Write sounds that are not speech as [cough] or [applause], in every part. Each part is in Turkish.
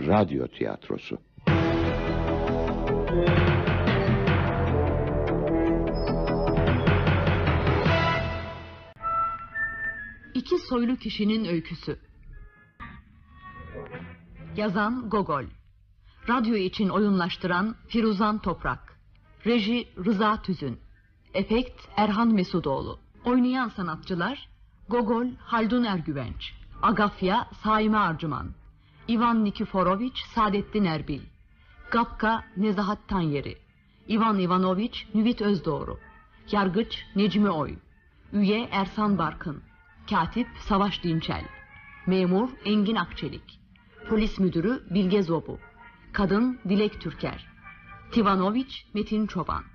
radyo tiyatrosu. İki soylu kişinin öyküsü. Yazan Gogol. Radyo için oyunlaştıran Firuzan Toprak. Reji Rıza Tüzün. Efekt Erhan Mesudoğlu. Oynayan sanatçılar Gogol Haldun Ergüvenç. Agafya Saime Arcıman. İvan Nikiforoviç Saadettin Erbil. Gapka Nezahat Tanyeri. İvan Ivanoviç Nüvit Özdoğru. Yargıç Necmi Oy. Üye Ersan Barkın. Katip Savaş Dinçel. Memur Engin Akçelik. Polis müdürü Bilge Zobu. Kadın Dilek Türker. Tivanoviç Metin Çoban.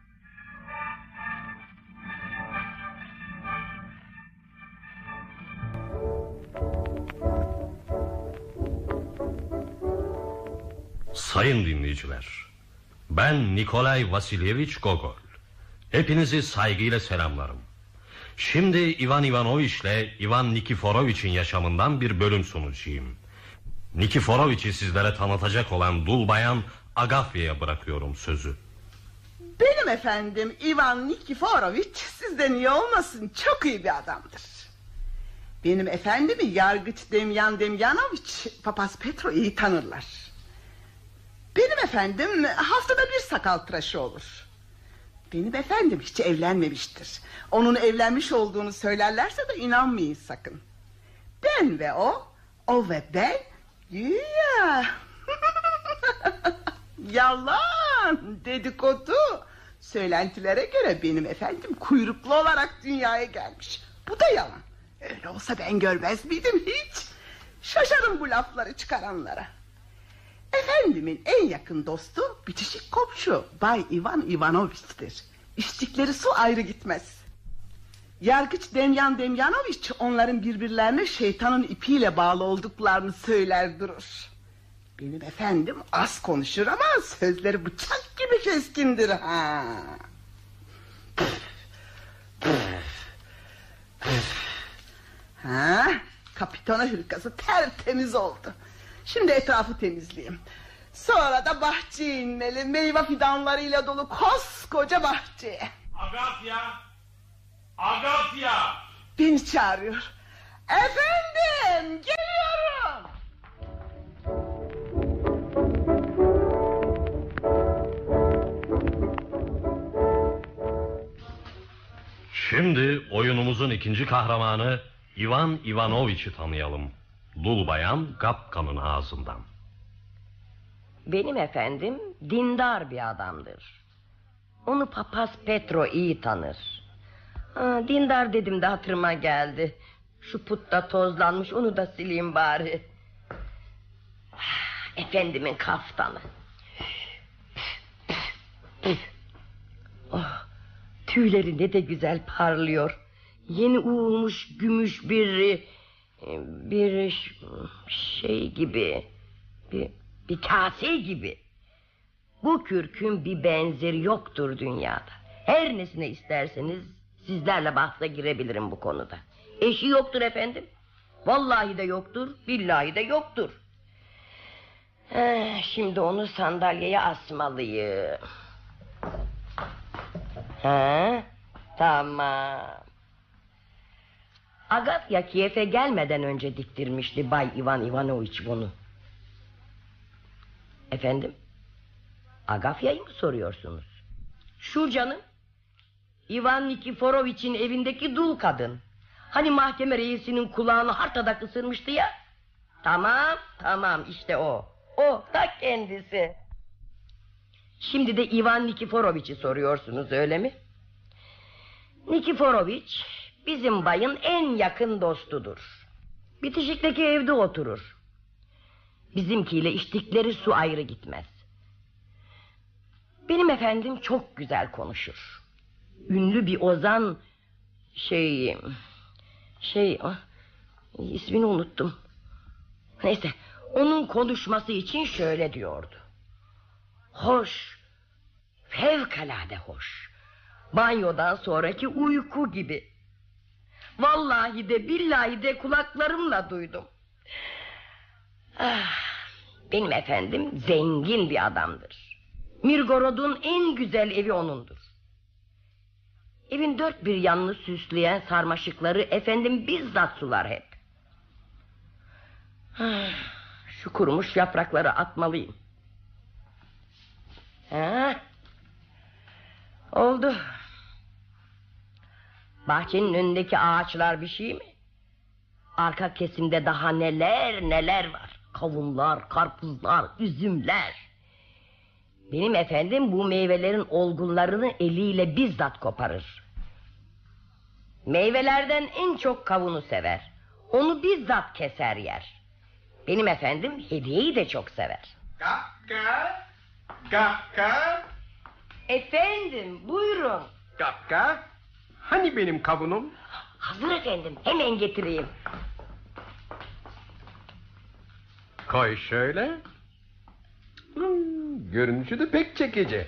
Sayın dinleyiciler, ben Nikolay Vasilyevich Gogol. Hepinizi saygıyla selamlarım. Şimdi Ivan Ivanoviç ile Ivan Nikiforoviç'in yaşamından bir bölüm sunacağım. Nikiforoviç'i sizlere tanıtacak olan dul bayan Agafya'ya bırakıyorum sözü. Benim efendim Ivan Nikiforoviç sizden iyi olmasın çok iyi bir adamdır. Benim efendimi yargıç Demyan Demyanoviç papaz Petro iyi tanırlar. Benim efendim haftada bir sakal tıraşı olur. Benim efendim hiç evlenmemiştir. Onun evlenmiş olduğunu söylerlerse de inanmayın sakın. Ben ve o, o ve ben güya. [laughs] Yalan dedikodu. Söylentilere göre benim efendim kuyruklu olarak dünyaya gelmiş. Bu da yalan. Öyle olsa ben görmez miydim hiç? Şaşarım bu lafları çıkaranlara. Efendimin en yakın dostu bitişik komşu Bay Ivan Ivanoviç'tir. İçtikleri su ayrı gitmez. Yargıç Demyan Demyanoviç onların birbirlerine şeytanın ipiyle bağlı olduklarını söyler durur. Benim efendim az konuşur ama sözleri bıçak gibi keskindir ha. ha kapitana hırkası tertemiz oldu. Şimdi etrafı temizleyeyim. Sonra da bahçeye inmeli meyve fidanlarıyla dolu koskoca bahçeye. Agafya! Agafya! Beni çağırıyor. Efendim geliyorum. Şimdi oyunumuzun ikinci kahramanı Ivan Ivanoviç'i tanıyalım. Dul bayan Gapka'nın ağzından. Benim efendim dindar bir adamdır. Onu papaz Petro iyi tanır. Ha, dindar dedim de hatırıma geldi. Şu putta tozlanmış onu da sileyim bari. Ah, Efendimin kaftanı. Oh, tüyleri ne de güzel parlıyor. Yeni uğulmuş gümüş bir bir şey gibi bir, bir kase gibi. Bu kürkün bir benzeri yoktur dünyada. Her nesine isterseniz sizlerle bahse girebilirim bu konuda. Eşi yoktur efendim. Vallahi de yoktur, billahi de yoktur. Eh, şimdi onu sandalyeye asmalıyım. Ha, tamam. Agafya Kiev'e gelmeden önce diktirmişti Bay Ivan Ivanoviç bunu. Efendim? Agafya'yı mı soruyorsunuz? Şu canım. Ivan Nikiforoviç'in evindeki dul kadın. Hani mahkeme reisinin kulağını hartada kısırmıştı ya. Tamam, tamam işte o. O da kendisi. Şimdi de Ivan Nikiforoviç'i soruyorsunuz öyle mi? Nikiforoviç bizim bayın en yakın dostudur. Bitişikteki evde oturur. Bizimkiyle içtikleri su ayrı gitmez. Benim efendim çok güzel konuşur. Ünlü bir ozan şey şey ah, ismini unuttum. Neyse onun konuşması için şöyle diyordu. Hoş, fevkalade hoş. Banyodan sonraki uyku gibi. Vallahi de billahi de kulaklarımla duydum. Ah, Benim efendim zengin bir adamdır. Mirgorod'un en güzel evi onundur. Evin dört bir yanını süsleyen sarmaşıkları efendim bizzat sular hep. Ah, Şu kurumuş yaprakları atmalıyım. Ha? Oldu. Bahçenin önündeki ağaçlar bir şey mi? Arka kesimde daha neler neler var. Kavunlar, karpuzlar, üzümler. Benim efendim bu meyvelerin olgunlarını eliyle bizzat koparır. Meyvelerden en çok kavunu sever. Onu bizzat keser yer. Benim efendim hediyeyi de çok sever. Kapka, kapka, Efendim buyurun. kapka. Hani benim kavunum? Hazır efendim hemen getireyim. Koy şöyle. Hmm, görünüşü de pek çekici.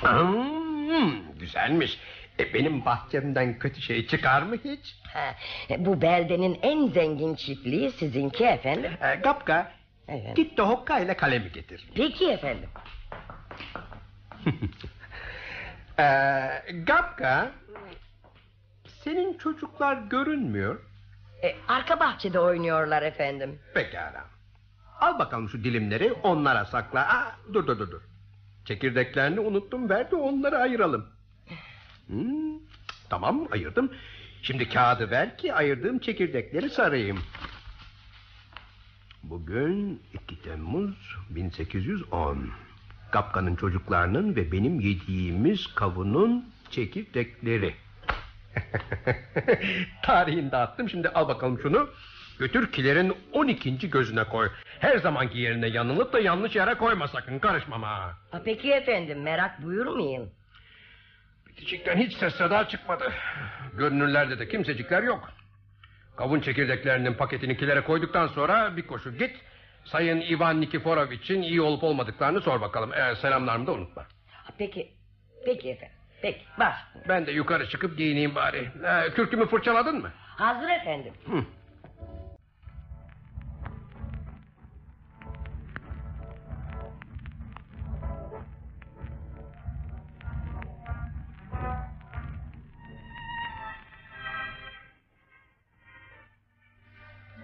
Hmm, güzelmiş. E, benim bahçemden kötü şey çıkar mı hiç? Ha, bu beldenin en zengin çiftliği sizinki efendim. E, kapka, Evet. git de hokka ile kalemi getir. Peki efendim. [laughs] E, kapka, senin çocuklar görünmüyor. E, arka bahçede oynuyorlar efendim. Pekala. Al bakalım şu dilimleri onlara sakla. Aa, dur dur dur dur. Çekirdeklerini unuttum ver de onları ayıralım. Hmm, tamam ayırdım. Şimdi kağıdı ver ki ayırdığım çekirdekleri sarayım. Bugün 2 Temmuz 1810. Kapkanın çocuklarının ve benim yediğimiz kavunun çekirdekleri. [laughs] Tarihini dağıttım. Şimdi al bakalım şunu. Götür kilerin 12. gözüne koy. Her zamanki yerine yanılıp da yanlış yere koyma sakın. Karışmam ha. Ha, peki efendim merak buyurmayın. Bitişikten hiç ses seda çıkmadı. Görünürlerde de kimsecikler yok. Kavun çekirdeklerinin paketini kilere koyduktan sonra bir koşu git. Sayın Ivan Nikiforovich'in iyi olup olmadıklarını sor bakalım. Ee, selamlarımı da unutma. Peki. Peki efendim. Peki var. Ben de yukarı çıkıp giyineyim bari. Ee, kürkümü fırçaladın mı? Hazır efendim. Hı.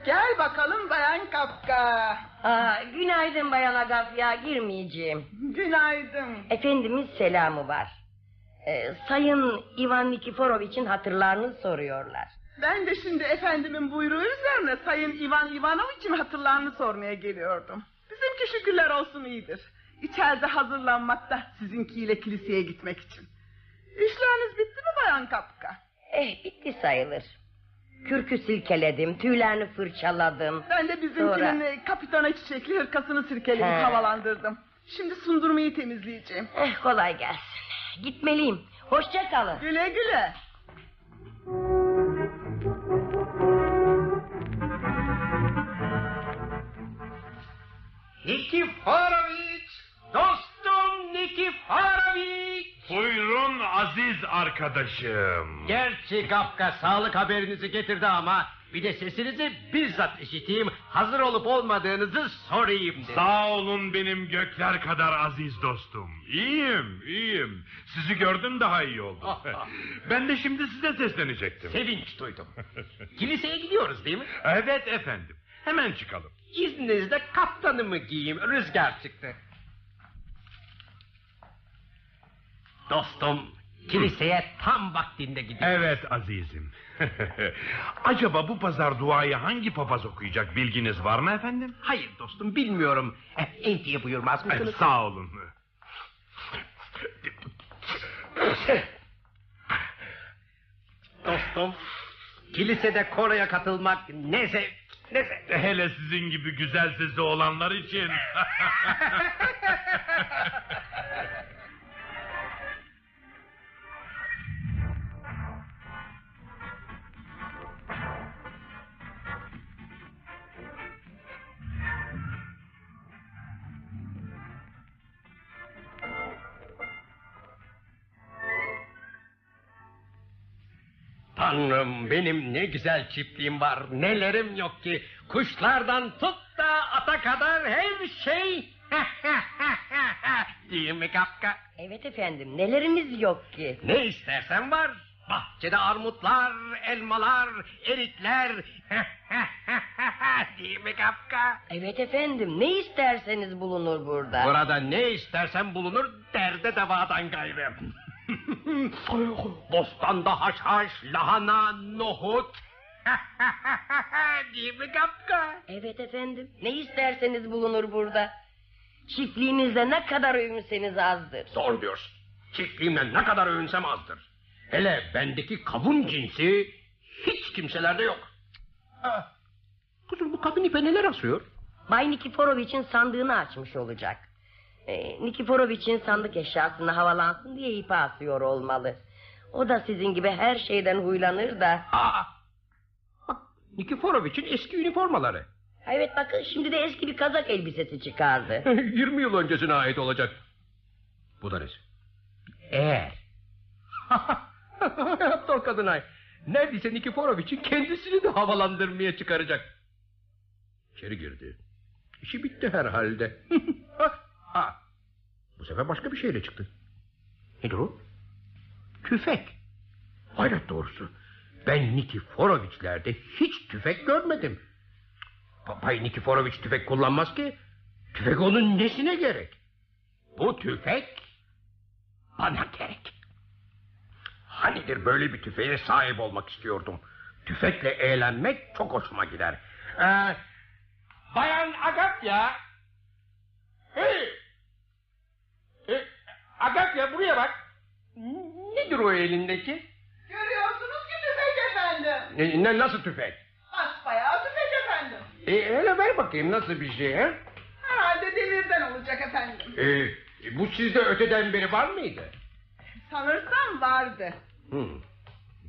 Gel bakalım Bayan Kafka. Aa, günaydın bayan Agafya girmeyeceğim. Günaydın. Efendimiz selamı var. Ee, Sayın Ivan Nikiforovich'in hatırlarını soruyorlar. Ben de şimdi efendimin buyruğu üzerine Sayın Ivan Ivanoviç'in hatırlarını sormaya geliyordum. Bizimki şükürler olsun iyidir. İçeride hazırlanmakta sizinkiyle kiliseye gitmek için. İşleriniz bitti mi Bayan Kapka? Eh bitti sayılır. Kürkü silkeledim, tüylerini fırçaladım. Ben de bizimkinin Sonra- e, kapitana çiçekli hırkasını sirkeleyip He. havalandırdım. Şimdi sundurmayı temizleyeceğim. Eh kolay gelsin. Gitmeliyim. Hoşça kalın. Güle güle. Nikiforoviç! Dostum Nikiforoviç! Buyurun aziz arkadaşım. Gerçi Kafka sağlık haberinizi getirdi ama bir de sesinizi bizzat işiteyim. Hazır olup olmadığınızı sorayım dedim. Sağ olun benim gökler kadar aziz dostum. İyiyim, iyiyim. Sizi gördüm daha iyi oldu. [laughs] ben de şimdi size seslenecektim. Sevinç duydum. [laughs] Kiliseye gidiyoruz değil mi? Evet efendim. Hemen çıkalım. İzninizle kaptanımı giyeyim. Rüzgar çıktı. Dostum, kiliseye tam vaktinde gidiyoruz. Evet azizim. [laughs] Acaba bu pazar duayı hangi papaz okuyacak bilginiz var mı efendim? Hayır dostum, bilmiyorum. Eh, Entiye buyurmaz Evet, mısınız? sağ olun. Dostum, kilisede koroya katılmak ne zevk, ne zevk. Hele sizin gibi güzel sesi olanlar için. [laughs] Tanrım benim ne güzel çiftliğim var. Nelerim yok ki. Kuşlardan tut da ata kadar her şey. [laughs] Değil mi Kafka? Evet efendim nelerimiz yok ki. Ne istersen var. Bahçede armutlar, elmalar, erikler. [laughs] Değil mi Kafka? Evet efendim ne isterseniz bulunur burada. Burada ne istersen bulunur derde devadan gayrı. Bostanda haşhaş, lahana, nohut. [laughs] Değil mi Kafka? Evet efendim ne isterseniz bulunur burada. Çiftliğinizde ne kadar övünseniz azdır. Doğru diyorsun. Çiftliğimle ne kadar övünsem azdır. Hele bendeki kavun cinsi hiç kimselerde yok. Aa, kızım bu kadın ipe neler asıyor? Bay Nikiforovich'in sandığını açmış olacak. Ee, Nikiforovich'in sandık eşyasını havalansın diye ipe asıyor olmalı. O da sizin gibi her şeyden huylanır da. Aa, bak Nikiforovich'in eski üniformaları. Evet bakın şimdi de eski bir kazak elbisesi çıkardı. [laughs] 20 yıl öncesine ait olacak. Bu da nesi? Eğer. [laughs] Aptal kadın ay. Neredeyse Nikiforovich'in kendisini de havalandırmaya çıkaracak. İçeri girdi. İşi bitti herhalde. [laughs] ha. Bu sefer başka bir şeyle çıktı. Nedir o? Tüfek. Hayret doğrusu. Ben Nikiforovich'lerde hiç tüfek görmedim. Bay Nikiforovich tüfek kullanmaz ki. Tüfek onun nesine gerek? Bu tüfek bana gerek. Hanidir böyle bir tüfeğe sahip olmak istiyordum. Tüfekle eğlenmek çok hoşuma gider. Ee, Bayan Agapya. Hey! Agapya buraya bak. Nedir o elindeki? Görüyorsunuz ki tüfek efendim. E, ne, nasıl tüfek? Basbayağı tüfek efendim. E, hele ver bakayım nasıl bir şey ha? Herhalde demirden olacak efendim. E, bu sizde öteden beri var mıydı? Sanırsam vardı. Hmm.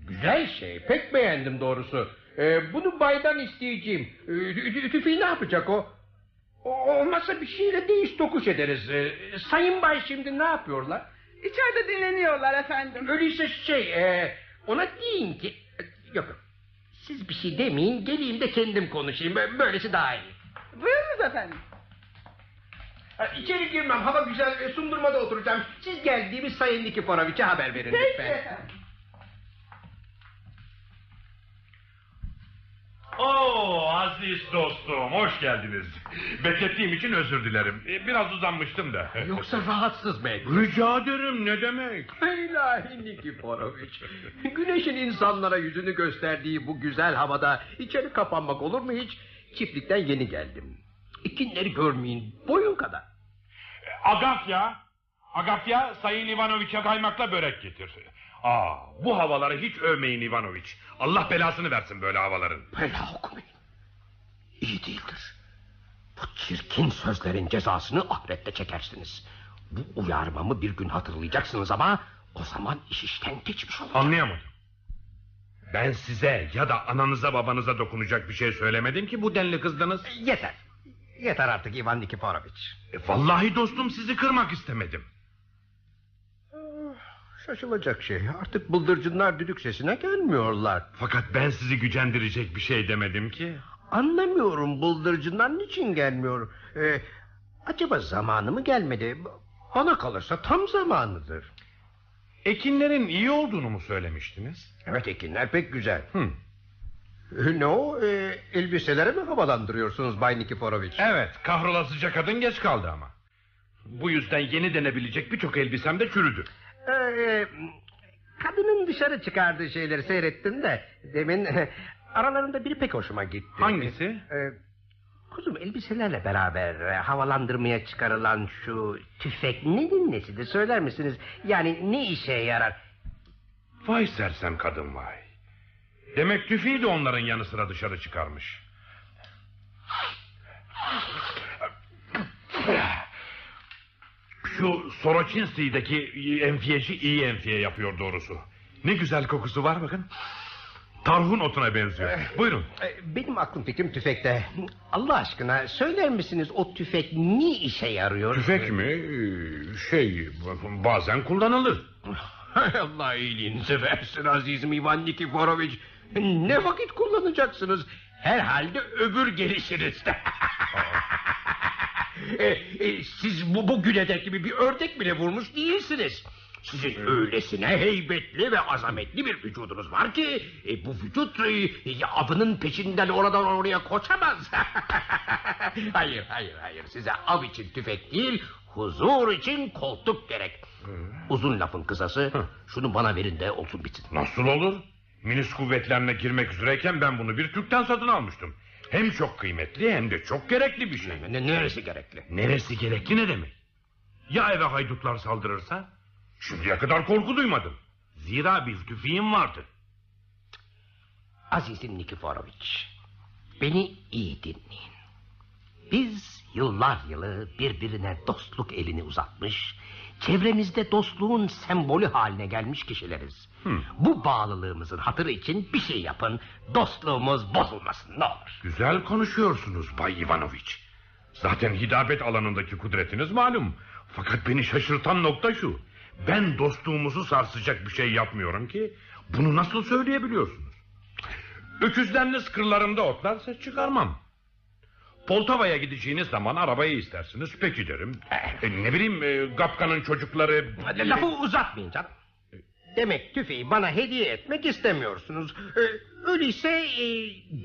Güzel şey. Pek beğendim doğrusu. Ee, bunu baydan isteyeceğim. Tü- tüfeği ne yapacak o? O? Olmazsa bir şeyle değiş tokuş ederiz. Ee, sayın bay şimdi ne yapıyorlar? İçeride dinleniyorlar efendim. Öyleyse şey e, ona deyin ki... Yok yok. Siz bir şey demeyin geleyim de kendim konuşayım. Bö- Böylesi daha iyi. Buyurunuz efendim. Ha, İçeri girmem hava güzel e, sundurmada oturacağım. Siz geldiğimiz Sayın Nikiforoviç'e haber verin Peki lütfen. efendim. Oo aziz dostum hoş geldiniz. Beklettiğim için özür dilerim. E, Biraz uzanmıştım da. [laughs] Yoksa rahatsız belki. Rica ederim ne demek? [laughs] İlahi Nikiforoviç. Güneşin insanlara yüzünü gösterdiği bu güzel havada içeri kapanmak olur mu hiç? Çiftlikten yeni geldim. İkinleri görmeyin boyun kadar. Agafya, Agafya Sayın Ivanoviç'e kaymakla börek getir. Aa, bu havaları hiç övmeyin Ivanoviç. Allah belasını versin böyle havaların. Bela okumayın. İyi değildir. Bu çirkin sözlerin cezasını ahirette çekersiniz. Bu uyarmamı bir gün hatırlayacaksınız ama... ...o zaman iş işten geçmiş olur. Anlayamadım. Ben size ya da ananıza babanıza dokunacak bir şey söylemedim ki bu denli kızdınız. Yeter. Yeter artık Ivan Nikiforoviç. E, vallahi dostum sizi kırmak istemedim. Şaşılacak şey. Artık bıldırcınlar düdük sesine gelmiyorlar. Fakat ben sizi gücendirecek bir şey demedim ki. Anlamıyorum bıldırcınlar niçin gelmiyor. Ee, acaba zamanı mı gelmedi? Bana kalırsa tam zamanıdır. Ekinlerin iyi olduğunu mu söylemiştiniz? Evet ekinler pek güzel. Hı. Ee, Ne o? Ee, elbiselere mi havalandırıyorsunuz Bay Nikiforoviç? Evet kahrolasıca kadın geç kaldı ama. Bu yüzden yeni denebilecek birçok elbisem de çürüdü. Ee, kadının dışarı çıkardığı şeyleri seyrettim de... ...demin [laughs] aralarında biri pek hoşuma gitti. Hangisi? Ee, kuzum elbiselerle beraber e, havalandırmaya çıkarılan şu tüfek nedir nesidir söyler misiniz? Yani ne işe yarar? Vay sersem kadın vay. Demek tüfeği de onların yanı sıra dışarı çıkarmış. Şu Soroçinski'deki enfiyeci iyi enfiye yapıyor doğrusu. Ne güzel kokusu var bakın. Tarhun otuna benziyor. Buyurun. Ee, Benim aklım fikrim tüfekte. Allah aşkına söyler misiniz o tüfek ne işe yarıyor? Tüfek mi? Şey bazen kullanılır. [laughs] Allah iyiliğinizi versin azizim Ivan Nikiforoviç. Ne vakit kullanacaksınız? Herhalde öbür gelişinizde. [laughs] E, e, siz bu bugüne dek gibi bir ördek bile vurmuş değilsiniz. Sizin öylesine heybetli ve azametli bir vücudunuz var ki... E, bu vücut e, avının peşinden oradan oraya koşamaz. [laughs] hayır, hayır, hayır. Size av için tüfek değil, huzur için koltuk gerek. Uzun lafın kısası, şunu bana verin de olsun bitsin. Nasıl olur? Minis kuvvetlerine girmek üzereyken ben bunu bir Türk'ten satın almıştım. Hem çok kıymetli hem de çok gerekli bir şey. Ne, neresi gerekli? Neresi gerekli ne demek? Ya eve haydutlar saldırırsa? Şimdiye kadar korku duymadım. Zira bir tüfeğim vardı. Azizim Nikiforoviç, beni iyi dinleyin. Biz yıllar yılı birbirine dostluk elini uzatmış, çevremizde dostluğun sembolü haline gelmiş kişileriz. Bu bağlılığımızın hatırı için bir şey yapın, dostluğumuz bozulmasın ne olur. Güzel konuşuyorsunuz Bay Ivanoviç. Zaten hidabet alanındaki kudretiniz malum. Fakat beni şaşırtan nokta şu. Ben dostluğumuzu sarsacak bir şey yapmıyorum ki... ...bunu nasıl söyleyebiliyorsunuz? Öküzleriniz kırlarımda otlarsa çıkarmam. Poltava'ya gideceğiniz zaman arabayı istersiniz. Peki derim. E, ne bileyim e, Gapka'nın çocukları... Lafı uzatmayın canım. Demek tüfeği bana hediye etmek istemiyorsunuz. Ee, öyleyse e,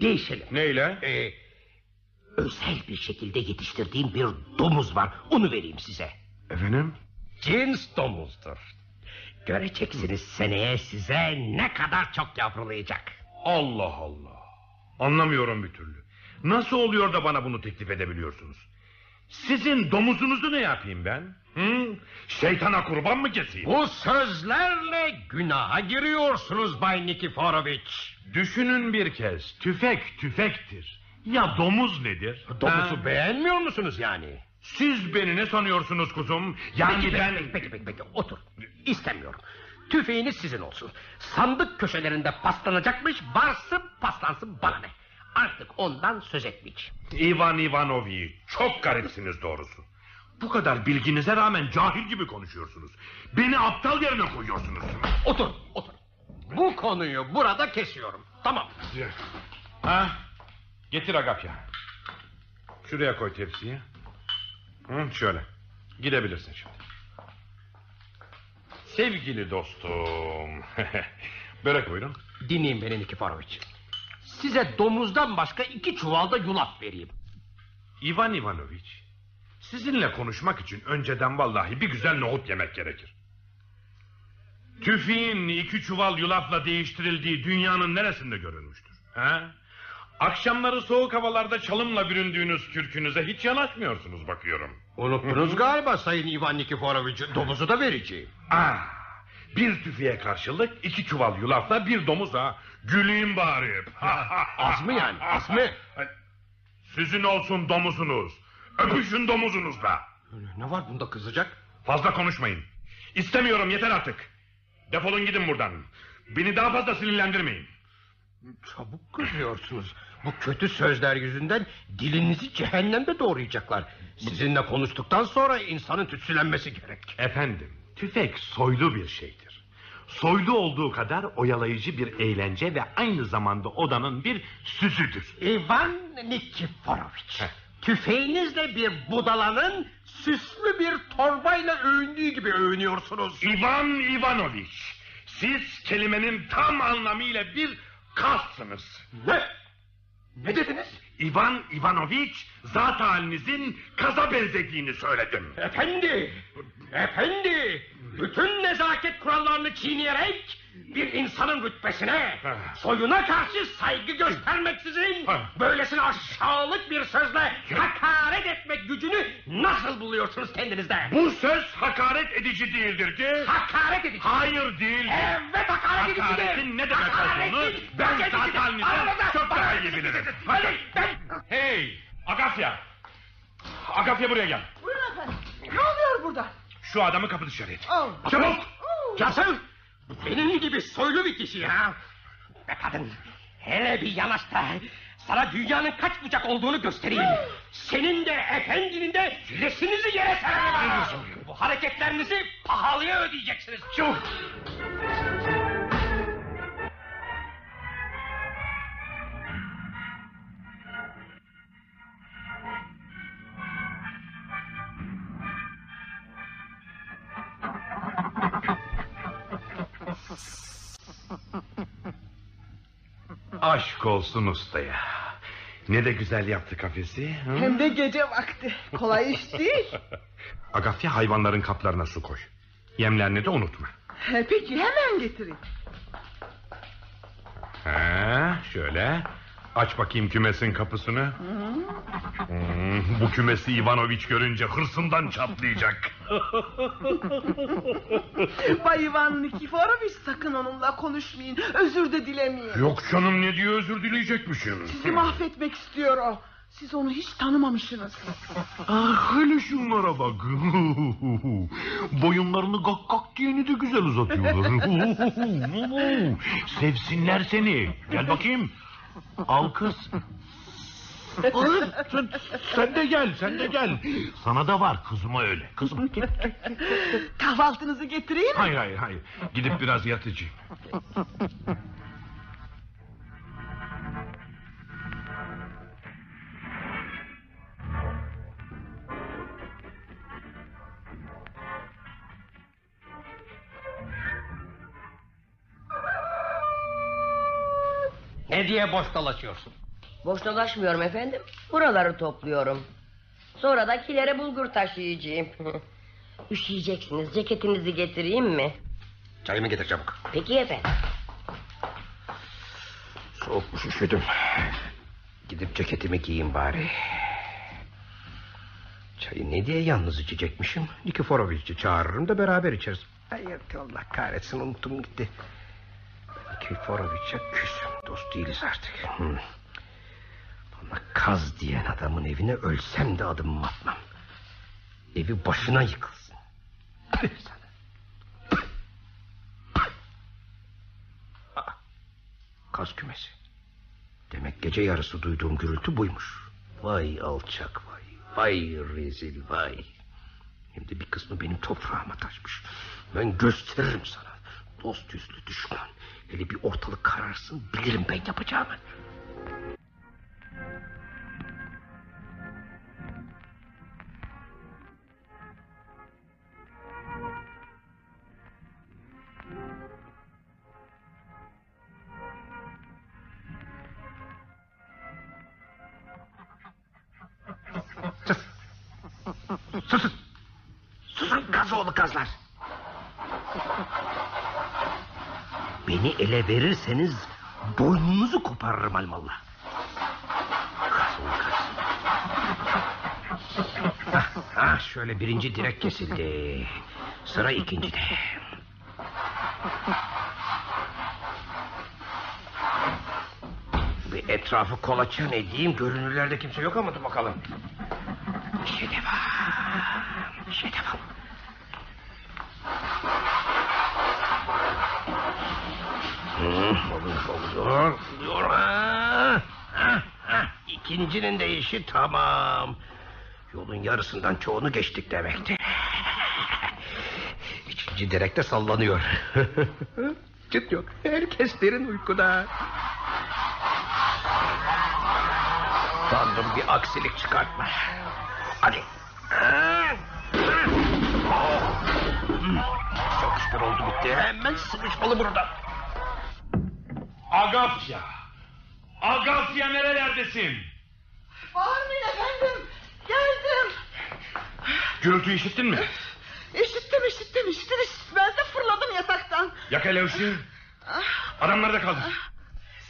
değişelim. Neyle? Ee, özel bir şekilde yetiştirdiğim bir domuz var. Onu vereyim size. Efendim? Cins domuzdur. Göreceksiniz seneye size ne kadar çok yavrulayacak. Allah Allah. Anlamıyorum bir türlü. Nasıl oluyor da bana bunu teklif edebiliyorsunuz? Sizin domuzunuzu ne yapayım ben? Hı? Şeytana kurban mı keseyim? Bu sözlerle günaha giriyorsunuz Bay Nikiforoviç. Düşünün bir kez. Tüfek tüfektir. Ya domuz nedir? Domuzu Ha? beğenmiyor musunuz yani? Siz beni ne sanıyorsunuz kuzum? Yani peki, ben... peki, peki, peki, peki, otur. İstemiyorum. Tüfeğiniz sizin olsun. Sandık köşelerinde paslanacakmış, varsın paslansın bana ne. Artık ondan söz etmeyeceğim. Ivan Ivanoviç çok garipsiniz doğrusu. Bu kadar bilginize rağmen cahil gibi konuşuyorsunuz. Beni aptal yerine koyuyorsunuz. Otur, otur. Bu konuyu burada kesiyorum. Tamam. Ha? Getir Agapya. Şuraya koy tepsiyi. Hı, şöyle. Gidebilirsin şimdi. Sevgili dostum. [laughs] Börek buyurun. Dinleyin beni Nikiforoviç. Size domuzdan başka iki çuvalda yulaf vereyim. Ivan Ivanoviç. Sizinle konuşmak için önceden vallahi bir güzel nohut yemek gerekir. Tüfeğin iki çuval yulafla değiştirildiği dünyanın neresinde görülmüştür? Ha? Akşamları soğuk havalarda çalımla büründüğünüz kürkünüze hiç yanaşmıyorsunuz bakıyorum. Unuttunuz [laughs] galiba Sayın Ivan Nikiforoviç. Domuzu da vereceğim. Ah, bir tüfeğe karşılık iki çuval yulafla bir domuz ha. Güleyim bari. Az mı yani, az mı? Sizin olsun domuzunuz. Öpüşün domuzunuzla. Ne var bunda kızacak? Fazla konuşmayın. İstemiyorum yeter artık. Defolun gidin buradan. Beni daha fazla sinirlendirmeyin. Çabuk kızıyorsunuz. Bu kötü sözler yüzünden dilinizi cehennemde doğrayacaklar. Sizinle konuştuktan sonra insanın tütsülenmesi gerek. Efendim, tüfek soylu bir şeydir. Soylu olduğu kadar oyalayıcı bir eğlence ve aynı zamanda odanın bir süsüdür. Ivan Nikiforoviç. Tüfeğinizle bir budalanın süslü bir torbayla övündüğü gibi övünüyorsunuz. İvan Ivanoviç, siz kelimenin tam anlamıyla bir kassınız. Ne? Ne dediniz? İvan Ivanoviç, zat halinizin kaza benzediğini söyledim. Efendi, efendi, bütün nezaket kurallarını çiğneyerek bir insanın rütbesine, soyuna karşı saygı göstermeksizin böylesine aşağılık bir sözle hakaret etmek gücünü nasıl buluyorsunuz kendinizde? Bu söz hakaret edici değildir ki... Hakaret edici. Hayır değil. Evet hakaret edicidir. Hakaretin ne demek olduğunu ben zat halinizden çok daha iyi bilirim. Hadi ben... Hey Agafya. Agafya buraya gel. Buyurun efendim. Ne oluyor burada? Şu adamı kapı dışarı et. Oh. Çabuk. Casım, benim gibi soylu bir kişi ya. Be kadın, hele bir yanaş da sana dünyanın kaç bucak olduğunu göstereyim. Senin de efendinin de lesinizi yere sererim. Bu hareketlerinizi pahalıya ödeyeceksiniz. Çabuk. Aşk olsun ustaya. Ne de güzel yaptı kafesi. hı? Hem de gece vakti. Kolay iş değil. [laughs] Agafya hayvanların kaplarına su koy. Yemlerini de unutma. He, Peki hemen getireyim. Ha, şöyle. Aç bakayım kümesin kapısını. Hmm, bu kümesi Ivanoviç görünce hırsından çatlayacak. [laughs] Bay Ivan Nikiforoviç sakın onunla konuşmayın. Özür de dilemeyin. Yok canım ne diyor özür dileyecekmişim. Sizi mahvetmek istiyor o. Siz onu hiç tanımamışsınız. [laughs] Ah hele şunlara bak. [laughs] Boyunlarını gak gak diyeni de güzel uzatıyorlar. Sevsinler seni. Gel bakayım. Al kız. Sen, sen de gel, sen de gel. Sana da var kızıma öyle. Kızım. Kahvaltınızı getireyim mi? Hayır hayır hayır. Gidip biraz yatıcıyım. Ne diye boş dolaşıyorsun? Boş dolaşmıyorum efendim. Buraları topluyorum. Sonra da kilere bulgur taşıyacağım. [laughs] Üşüyeceksiniz. Ceketinizi getireyim mi? Çayımı getir çabuk. Peki efendim. Soğukmuş üşüdüm. Gidip ceketimi giyeyim bari. Çayı ne diye yalnız içecekmişim? Nikiforoviç'i çağırırım da beraber içeriz. Hayır Allah kahretsin unuttum gitti. Nikiforoviç'e küsüm. Dost değiliz artık. Hmm. Bana kaz diyen adamın evine ölsem de adımımı atmam. Evi başına yıkılsın. Sana. Aa, Kaz kümesi. Demek gece yarısı duyduğum gürültü buymuş. Vay alçak vay. Vay rezil vay. Hem de bir kısmı benim toprağıma taşmış. Ben gösteririm sana. Dost yüzlü düşman. Hele bir ortalık kararsın bilirim ben yapacağımı. Verirseniz boynunuzu koparırım almallah. Hah, hah, şöyle birinci direk kesildi. Sıra ikincide. Bir etrafı kolaçan edeyim. Görünürlerde kimse yok ama dur bakalım. İşe devam. İşe devam. Oluyor, oluyor. Ha, ha, ha. İkincinin de işi tamam. Yolun yarısından çoğunu geçtik demekti. Üçüncü direkte sallanıyor. [laughs] Çıt yok. Herkes derin uykuda. Tanrım bir aksilik çıkartma. Hadi. Çok şükür oldu bitti. Hemen sıvışmalı burada. Agafya. Agafya nerelerdesin? Bağırmayın efendim. Geldim. Gürültü işittin mi? İşittim işittim işittim işitmez de fırladım yataktan. Yak hele ışığı. Adamları da kaldır.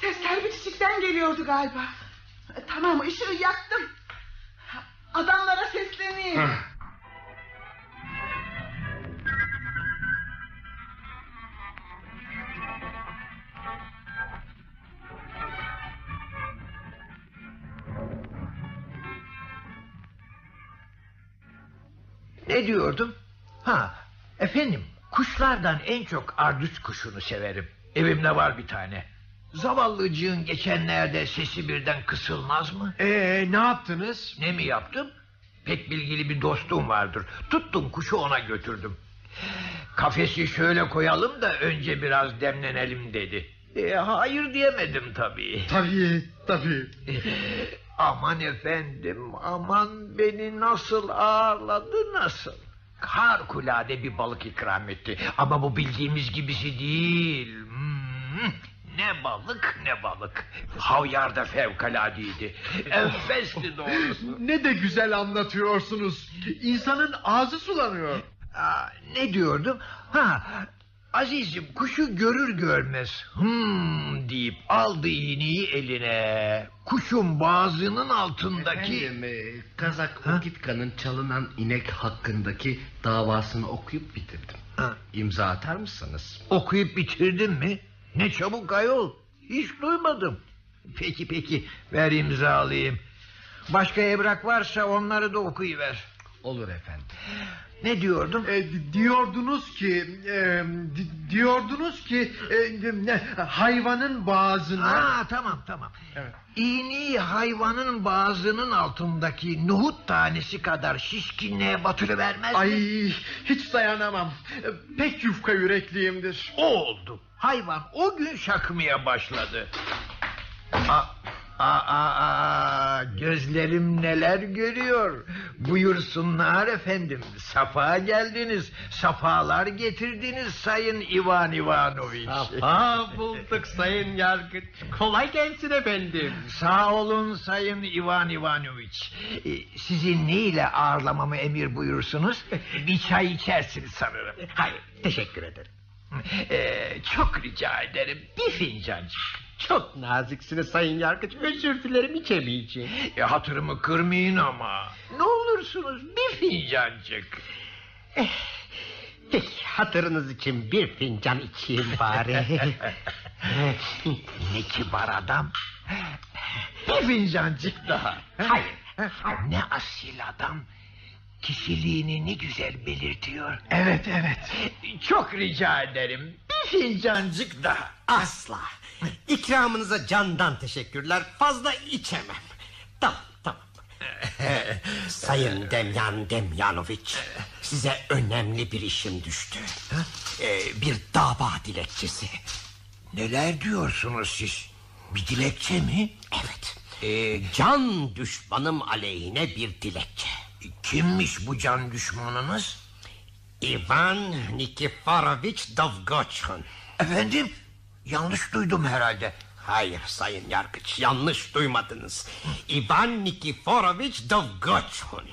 Sesler bitişikten geliyordu galiba. E, Tamam ışığı yaktım. Adamlara sesleneyim. Hah. Ne diyordum? Ha, efendim kuşlardan en çok ardüç kuşunu severim. Evimde var bir tane. Zavallıcığın geçenlerde sesi birden kısılmaz mı? Ee, ne yaptınız? Ne mi yaptım? Pek bilgili bir dostum vardır. Tuttum kuşu ona götürdüm. Kafesi şöyle koyalım da önce biraz demlenelim dedi. E, hayır diyemedim tabii. Tabii, tabii. [laughs] Aman efendim aman beni nasıl ağırladı nasıl. Harikulade bir balık ikram etti. Ama bu bildiğimiz gibisi değil. Hmm, ne balık ne balık. Havyar da fevkaladeydi. [laughs] Enfesti doğrusu. Ne de güzel anlatıyorsunuz. İnsanın ağzı sulanıyor. Aa, ne diyordum? Ha, azizim kuşu görür görmez hmm deyip aldı iğneyi eline. Kuşun boğazının altındaki... Efendim, e, Kazak Okitka'nın çalınan inek hakkındaki davasını okuyup bitirdim. Ha. İmza atar mısınız? Okuyup bitirdin mi? Ne çabuk ayol. Hiç duymadım. Peki peki ver imzalayayım. Başka evrak varsa onları da okuyuver. Olur efendim. Ne diyordum? E, diyordunuz ki e, di- diyordunuz ki e, ne, hayvanın boğazına Ha tamam tamam. Evet. İğneyi hayvanın boğazının altındaki nohut tanesi kadar şişkinliğe batırıvermez mi? Ay hiç dayanamam. E, Pek yufka yürekliyimdir. O oldu. Hayvan o gün şakmaya başladı. Aa, aa, aa, aa, gözlerim neler görüyor. Buyursunlar efendim. Safa geldiniz. Safalar getirdiniz Sayın Ivan Ivanoviç. Ha bulduk sayın yargıç. Kolay gelsin efendim. Sağ olun Sayın Ivan Ivanoviç. Ee, Sizi ne ile ağırlamamı emir buyursunuz? Bir çay içersiniz sanırım. Hayır teşekkür ederim. Ee, çok rica ederim. Bir fincancık. Çok naziksiniz sayın yargıç. Özür dilerim içemeyeceğim. E, hatırımı kırmayın ama. Ne olursunuz bir fincancık. Peki hatırınız için bir fincan içeyim bari. [laughs] ne kibar adam. Bir fincancık daha. Hayır. Ne asil adam. Kişiliğini ne güzel belirtiyor. Evet evet. Çok rica ederim. Bir fincancık daha. Asla. İkramınıza candan teşekkürler. Fazla içemem. Tamam tamam. [laughs] Sayın Demyan Demyanoviç size önemli bir işim düştü. Ee, bir dava dilekçesi. Neler diyorsunuz siz? Bir dilekçe mi? Evet. Ee, can düşmanım aleyhine bir dilekçe. Kimmiş bu can düşmanınız? Ivan Nikiforoviç Dovgoçhun. Efendim? Yanlış duydum herhalde. Hayır sayın yargıç yanlış duymadınız. Ivan Nikiforoviç Dovgoçhun.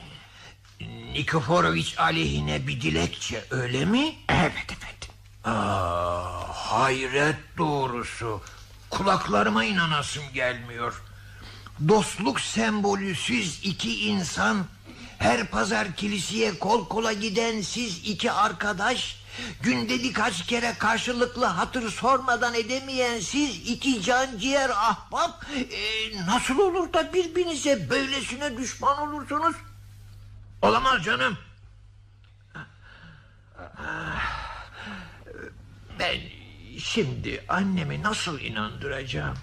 Nikiforoviç aleyhine bir dilekçe öyle mi? Evet efendim. Aa, hayret doğrusu. Kulaklarıma inanasım gelmiyor. Dostluk sembolü siz iki insan... ...her pazar kiliseye kol kola giden siz iki arkadaş... ...günde birkaç kere karşılıklı hatır sormadan edemeyen siz iki can ciğer ahbap... e, ...nasıl olur da birbirinize böylesine düşman olursunuz? Olamaz canım. Ben şimdi annemi nasıl inandıracağım?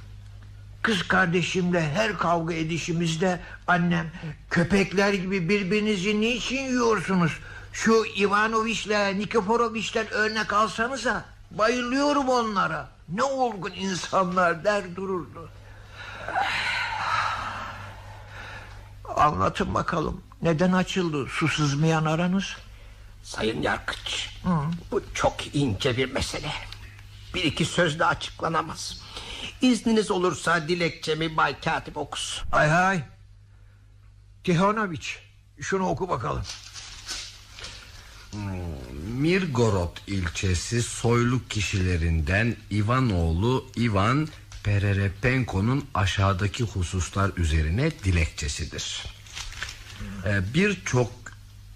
Kız kardeşimle her kavga edişimizde annem köpekler gibi birbirinizi niçin yiyorsunuz? Şu Ivanoviç'le Nikiforoviç'ten örnek alsanıza. Bayılıyorum onlara. Ne olgun insanlar der dururdu. Anlatın bakalım. Neden açıldı su sızmayan aranız? Sayın yargıç bu çok ince bir mesele. Bir iki sözle açıklanamaz. İzniniz olursa dilekçemi Bay Katip okusun. Hay hay. Tihonoviç şunu oku bakalım. Mirgorod ilçesi soylu kişilerinden İvanoğlu İvan Pererepenko'nun aşağıdaki hususlar üzerine dilekçesidir. Ee, Birçok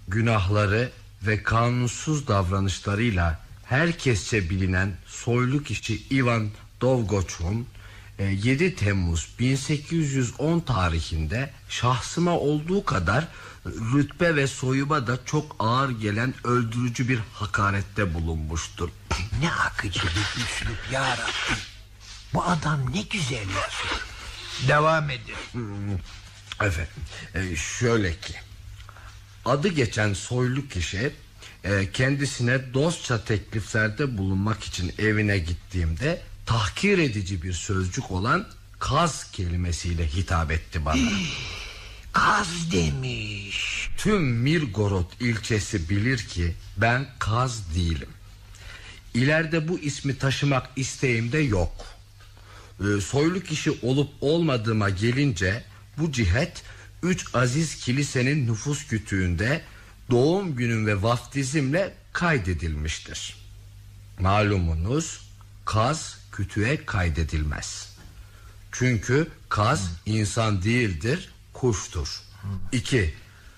günahları ve kanunsuz davranışlarıyla herkesçe bilinen soylu kişi Ivan Dovgoç'un e, 7 Temmuz 1810 tarihinde şahsıma olduğu kadar rütbe ve soyuma da çok ağır gelen öldürücü bir hakarette bulunmuştur. Ne akıcı bir üslup ya Rabbi. Bu adam ne güzel yazıyor. Devam edin. Efendim e, şöyle ki adı geçen soylu kişi e, kendisine dostça tekliflerde bulunmak için evine gittiğimde tahkir edici bir sözcük olan kaz kelimesiyle hitap etti bana. Kaz demiş. Tüm Mirgorod ilçesi bilir ki ben kaz değilim. İleride bu ismi taşımak isteğimde yok. e, soylu kişi olup olmadığıma gelince bu cihet üç aziz kilisenin nüfus kütüğünde doğum günüm ve vaftizimle kaydedilmiştir. Malumunuz kaz kütüğe kaydedilmez. Çünkü kaz insan değildir, kuştur. İki,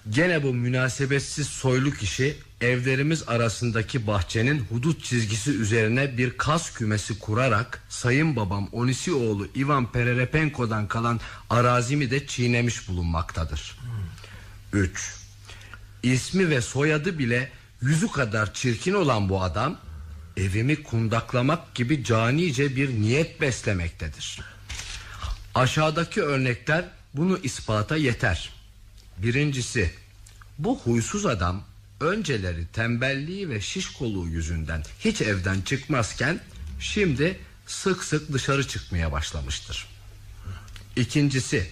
gene bu münasebetsiz soylu kişi evlerimiz arasındaki bahçenin hudut çizgisi üzerine bir kaz kümesi kurarak sayın babam Onisioğlu Ivan Pererepenko'dan kalan arazimi de çiğnemiş bulunmaktadır. Üç, ismi ve soyadı bile yüzü kadar çirkin olan bu adam evimi kundaklamak gibi canice bir niyet beslemektedir. Aşağıdaki örnekler bunu ispata yeter. Birincisi, bu huysuz adam önceleri tembelliği ve şişkoluğu yüzünden hiç evden çıkmazken şimdi sık sık dışarı çıkmaya başlamıştır. İkincisi,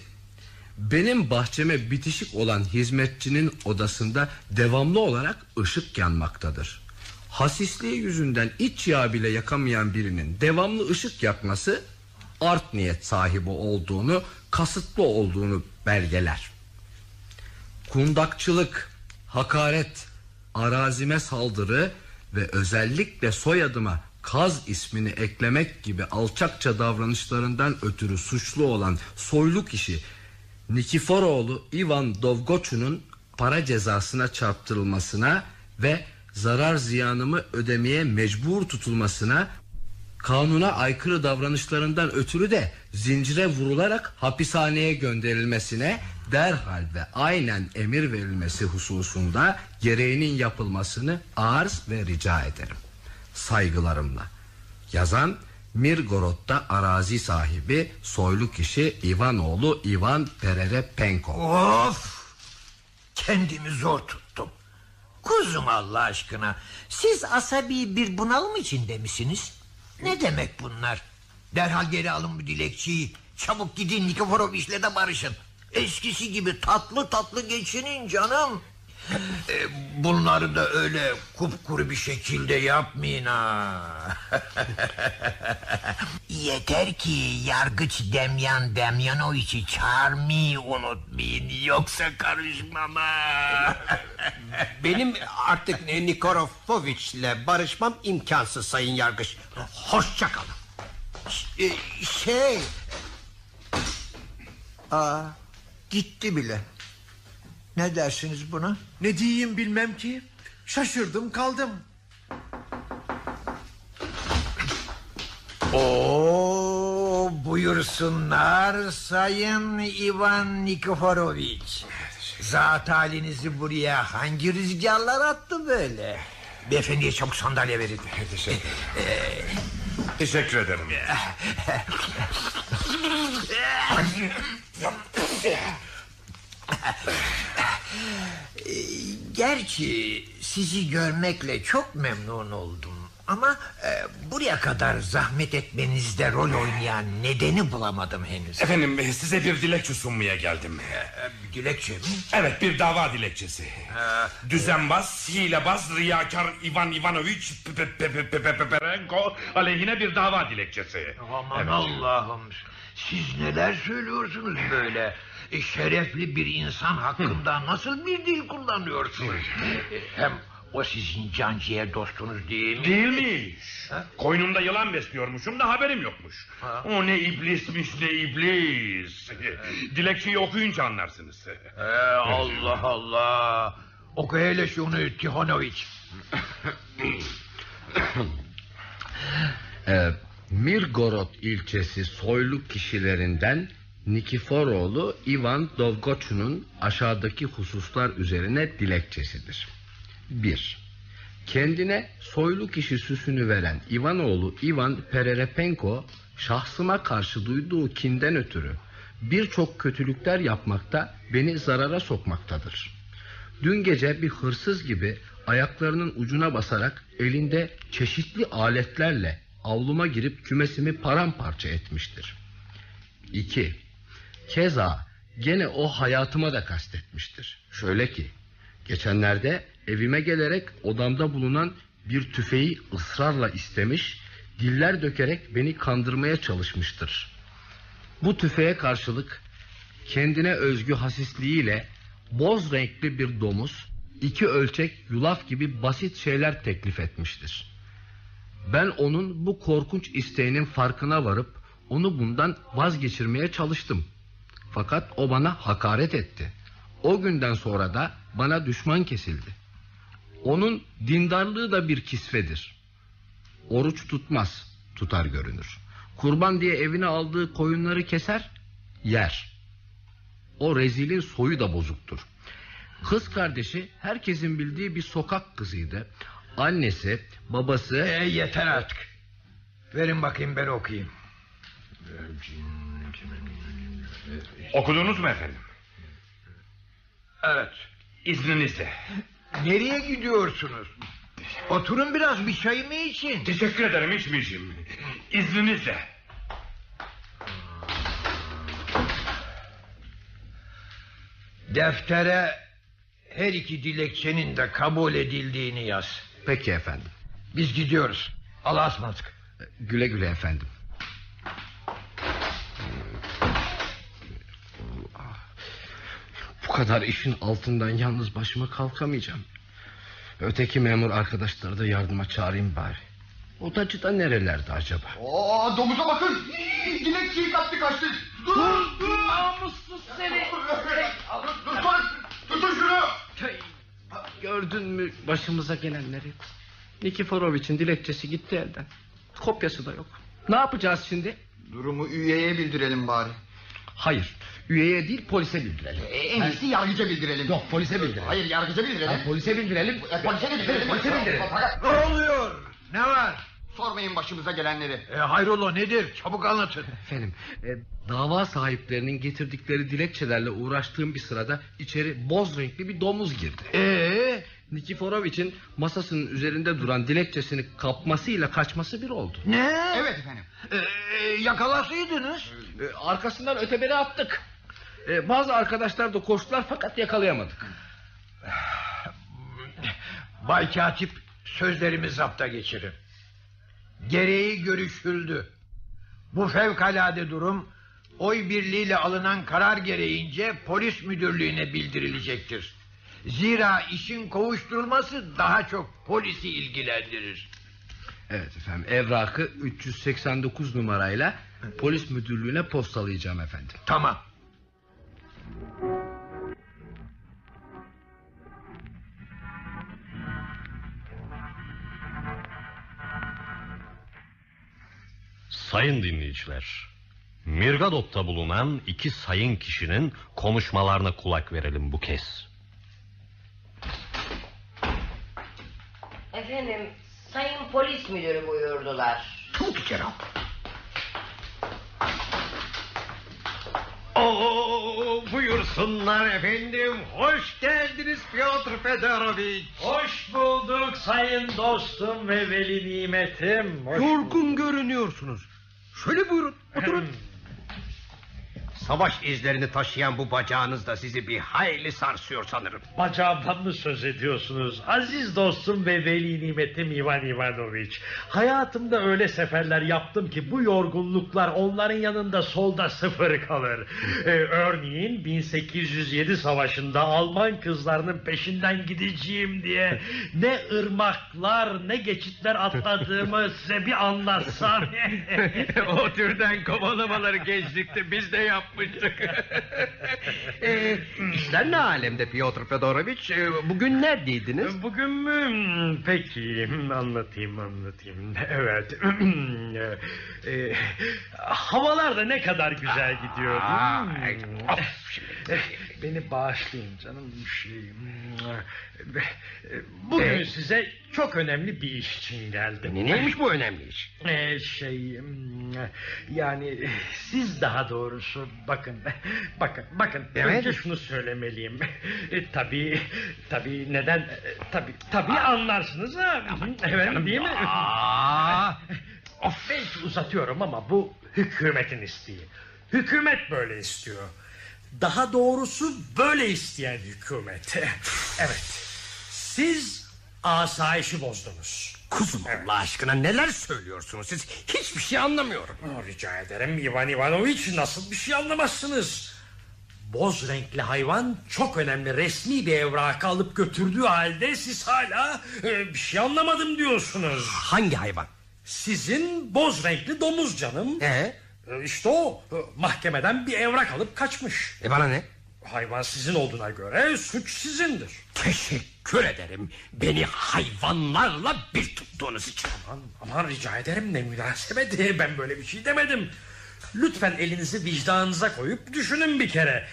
benim bahçeme bitişik olan hizmetçinin odasında devamlı olarak ışık yanmaktadır. Hasisliği yüzünden iç yağ bile yakamayan birinin devamlı ışık yakması art niyet sahibi olduğunu, kasıtlı olduğunu belgeler. Kundakçılık, hakaret, arazime saldırı ve özellikle soyadıma Kaz ismini eklemek gibi alçakça davranışlarından ötürü suçlu olan soylu kişi Nikiforoğlu Ivan Dovgoçu'nun para cezasına çarptırılmasına ve zarar ziyanımı ödemeye mecbur tutulmasına kanuna aykırı davranışlarından ötürü de zincire vurularak hapishaneye gönderilmesine derhal ve aynen emir verilmesi hususunda gereğinin yapılmasını arz ve rica ederim. Saygılarımla. Yazan Mirgorod'da arazi sahibi soylu kişi Ivanoğlu Ivan Pererepenko. Of! Kendimi zor tuttum. Kuzum Allah aşkına. Siz asabi bir bunalım içinde misiniz? Ne demek bunlar? Derhal geri alın bu dilekçeyi. Çabuk gidin Nikiforoviç'le de barışın. Eskisi gibi tatlı tatlı geçinin canım. E, bunları da öyle kupkuru bir şekilde yapmayın ha. [laughs] Yeter ki yargıç Demyan Demyanoviç'i çağırmayı unutmayın. Yoksa karışmam ha. [laughs] Benim artık Nikorofoviç'le barışmam imkansız sayın yargıç. Hoşça kalın. E, şey... Aa, gitti bile. Ne dersiniz buna? Ne diyeyim bilmem ki. Şaşırdım kaldım. Oo, buyursunlar Sayın Ivan Nikiforoviç. Zat halinizi buraya hangi rüzgarlar attı böyle? Beyefendiye çabuk sandalye verin. Teşekkür Teşekkür ederim. Gerçi sizi görmekle çok memnun oldum. Ama e, buraya kadar zahmet etmenizde rol oynayan nedeni bulamadım henüz. Efendim size bir dilekçe sunmaya geldim. Ee, dilekçe mi? Evet bir dava dilekçesi. Düzenbaz, hilebaz, riyakar Ivan Ivanoviç Pe- Pe- Pe- Pe- Pe- Perenko aleyhine bir dava dilekçesi. Aman Evet. Allah'ım siz neler söylüyorsunuz böyle? E, şerefli bir insan hakkında nasıl bir dil kullanıyorsunuz? E, Hem o sizin canciğer dostunuz değil mi? Değilmiş. Koynumda yılan besliyormuşum da haberim yokmuş. Ha. O ne iblismiş ne iblis. Dilekçeyi okuyunca anlarsınız. Ee, Allah Allah. Oku hele şunu Tihonoviç. Ee, Mirgorod ilçesi soylu kişilerinden Nikiforoğlu Ivan Dovgoçu'nun aşağıdaki hususlar üzerine dilekçesidir. 1. Kendine soylu kişi süsünü veren Ivanoğlu Ivan Pererepenko şahsıma karşı duyduğu kinden ötürü birçok kötülükler yapmakta beni zarara sokmaktadır. Dün gece bir hırsız gibi ayaklarının ucuna basarak elinde çeşitli aletlerle avluma girip kümesimi paramparça etmiştir. 2. Keza gene o hayatıma da kastetmiştir. Şöyle ki geçenlerde evime gelerek odamda bulunan bir tüfeği ısrarla istemiş, diller dökerek beni kandırmaya çalışmıştır. Bu tüfeğe karşılık kendine özgü hasisliğiyle boz renkli bir domuz, iki ölçek yulaf gibi basit şeyler teklif etmiştir. Ben onun bu korkunç isteğinin farkına varıp onu bundan vazgeçirmeye çalıştım. Fakat o bana hakaret etti. O günden sonra da bana düşman kesildi. Onun dindarlığı da bir kisvedir. Oruç tutmaz, tutar görünür. Kurban diye evine aldığı koyunları keser, yer. O rezilin soyu da bozuktur. Kız kardeşi herkesin bildiği bir sokak kızıydı. Annesi, babası... E, yeter artık. Verin bakayım ben okuyayım. Okudunuz mu efendim? Evet. İzninizle. Nereye gidiyorsunuz? Oturun biraz bir çay mı için? Teşekkür ederim içmeyeceğim. İzninizle. Deftere her iki dilekçenin de kabul edildiğini yaz. Peki efendim. Biz gidiyoruz. Allah'a ısmarladık. Güle güle efendim. Kadar işin altından yalnız başıma kalkamayacağım. Öteki memur arkadaşları da yardıma çağırayım bari. Odacı da nerelerde acaba? Aa, domuza bakın. Dilekçeyi kaptı kaçtı. Dur, dur. Namussuz seni. Tutun, tutun şunu. Gördün mü başımıza gelenleri? Nikiforoviç'in dilekçesi gitti elden. Kopyası da yok. Ne yapacağız şimdi? Durumu üyeye bildirelim bari. Hayır. Üyeye değil polise bildirelim. E, en iyisi yargıca bildirelim. Yok polise bildirelim. Hayır yargıca bildirelim. Hayır, polise bildirelim. E, polise bildirelim. Polise bildirelim. Ne oluyor? Ne var? sormayın başımıza gelenleri. E, hayrola nedir? Çabuk anlatın. Efendim e, dava sahiplerinin getirdikleri dilekçelerle uğraştığım bir sırada içeri boz renkli bir domuz girdi. Ee, Nikiforoviç'in masasının üzerinde duran dilekçesini kapmasıyla kaçması bir oldu. ne? Evet efendim. Ee, yakalasıydınız. E, arkasından öteberi attık. E, bazı arkadaşlar da koştular fakat yakalayamadık. Bay Katip sözlerimi zapta geçirin. Gereği görüşüldü. Bu fevkalade durum oy birliğiyle alınan karar gereğince polis müdürlüğüne bildirilecektir. Zira işin kovuşturulması daha çok polisi ilgilendirir. Evet efendim evrakı 389 numarayla polis müdürlüğüne postalayacağım efendim. Tamam. Sayın dinleyiciler, Mirgadop'ta bulunan iki sayın kişinin konuşmalarına kulak verelim bu kez. Efendim sayın polis müdürü buyurdular. Çok kerem. Oo, buyursunlar efendim. Hoş geldiniz Piotr Fedorovich. Hoş bulduk sayın dostum ve veli nimetim. Hoş Yorgun görünüyorsunuz. Şöyle buyurun oturun. [laughs] Savaş izlerini taşıyan bu bacağınız da sizi bir hayli sarsıyor sanırım. Bacağımdan mı söz ediyorsunuz? Aziz dostum ve veli nimetim Ivan Ivanoviç. Hayatımda öyle seferler yaptım ki bu yorgunluklar onların yanında solda sıfır kalır. Ee, örneğin 1807 savaşında Alman kızlarının peşinden gideceğim diye ne ırmaklar ne geçitler atladığımı [laughs] size bir anlatsam. [laughs] o türden kovalamaları gençlikte biz de yapmıştık. [laughs] ee, işler ne alemde Piotr Fedorovich? Ee, Bugün neredeydiniz? Bugün mü? Peki anlatayım anlatayım. Evet. Ee, havalar da ne kadar güzel gidiyor. Aa, Hmm. of, şimdi. Beni bağışlayın canım şey. Bugün Ee? size çok önemli bir iş için geldim. Ne- Neymiş bu önemli iş? Ee, şey yani siz daha doğrusu bakın bakın bakın Evet. önce şunu söylemeliyim. E, tabii tabii neden e, tabii tabii anlarsınız ha. Evet canım. değil mi? Of. Belki uzatıyorum ama bu hükümetin isteği. Hükümet böyle istiyor. Daha doğrusu böyle isteyen hükümet. Evet. Siz asayişi bozdunuz Kuzum Allah aşkına neler söylüyorsunuz siz? Hiçbir şey anlamıyorum. Rica ederim Ivan Ivanoviç nasıl bir şey anlamazsınız. Boz renkli hayvan çok önemli resmi bir evrak alıp götürdüğü halde siz hala e, bir şey anlamadım diyorsunuz. Hangi hayvan? Sizin boz renkli domuz canım. Ee? E, İşte o e, mahkemeden bir evrak alıp kaçmış. E bana ne? Hayvan sizin olduğuna göre suç sizindir. Teşekkür ederim. Beni hayvanlarla bir tuttuğunuz için. Aman, aman rica ederim ne münasebet. [laughs] Ben böyle bir şey demedim. Lütfen elinizi vicdanınıza koyup düşünün bir kere.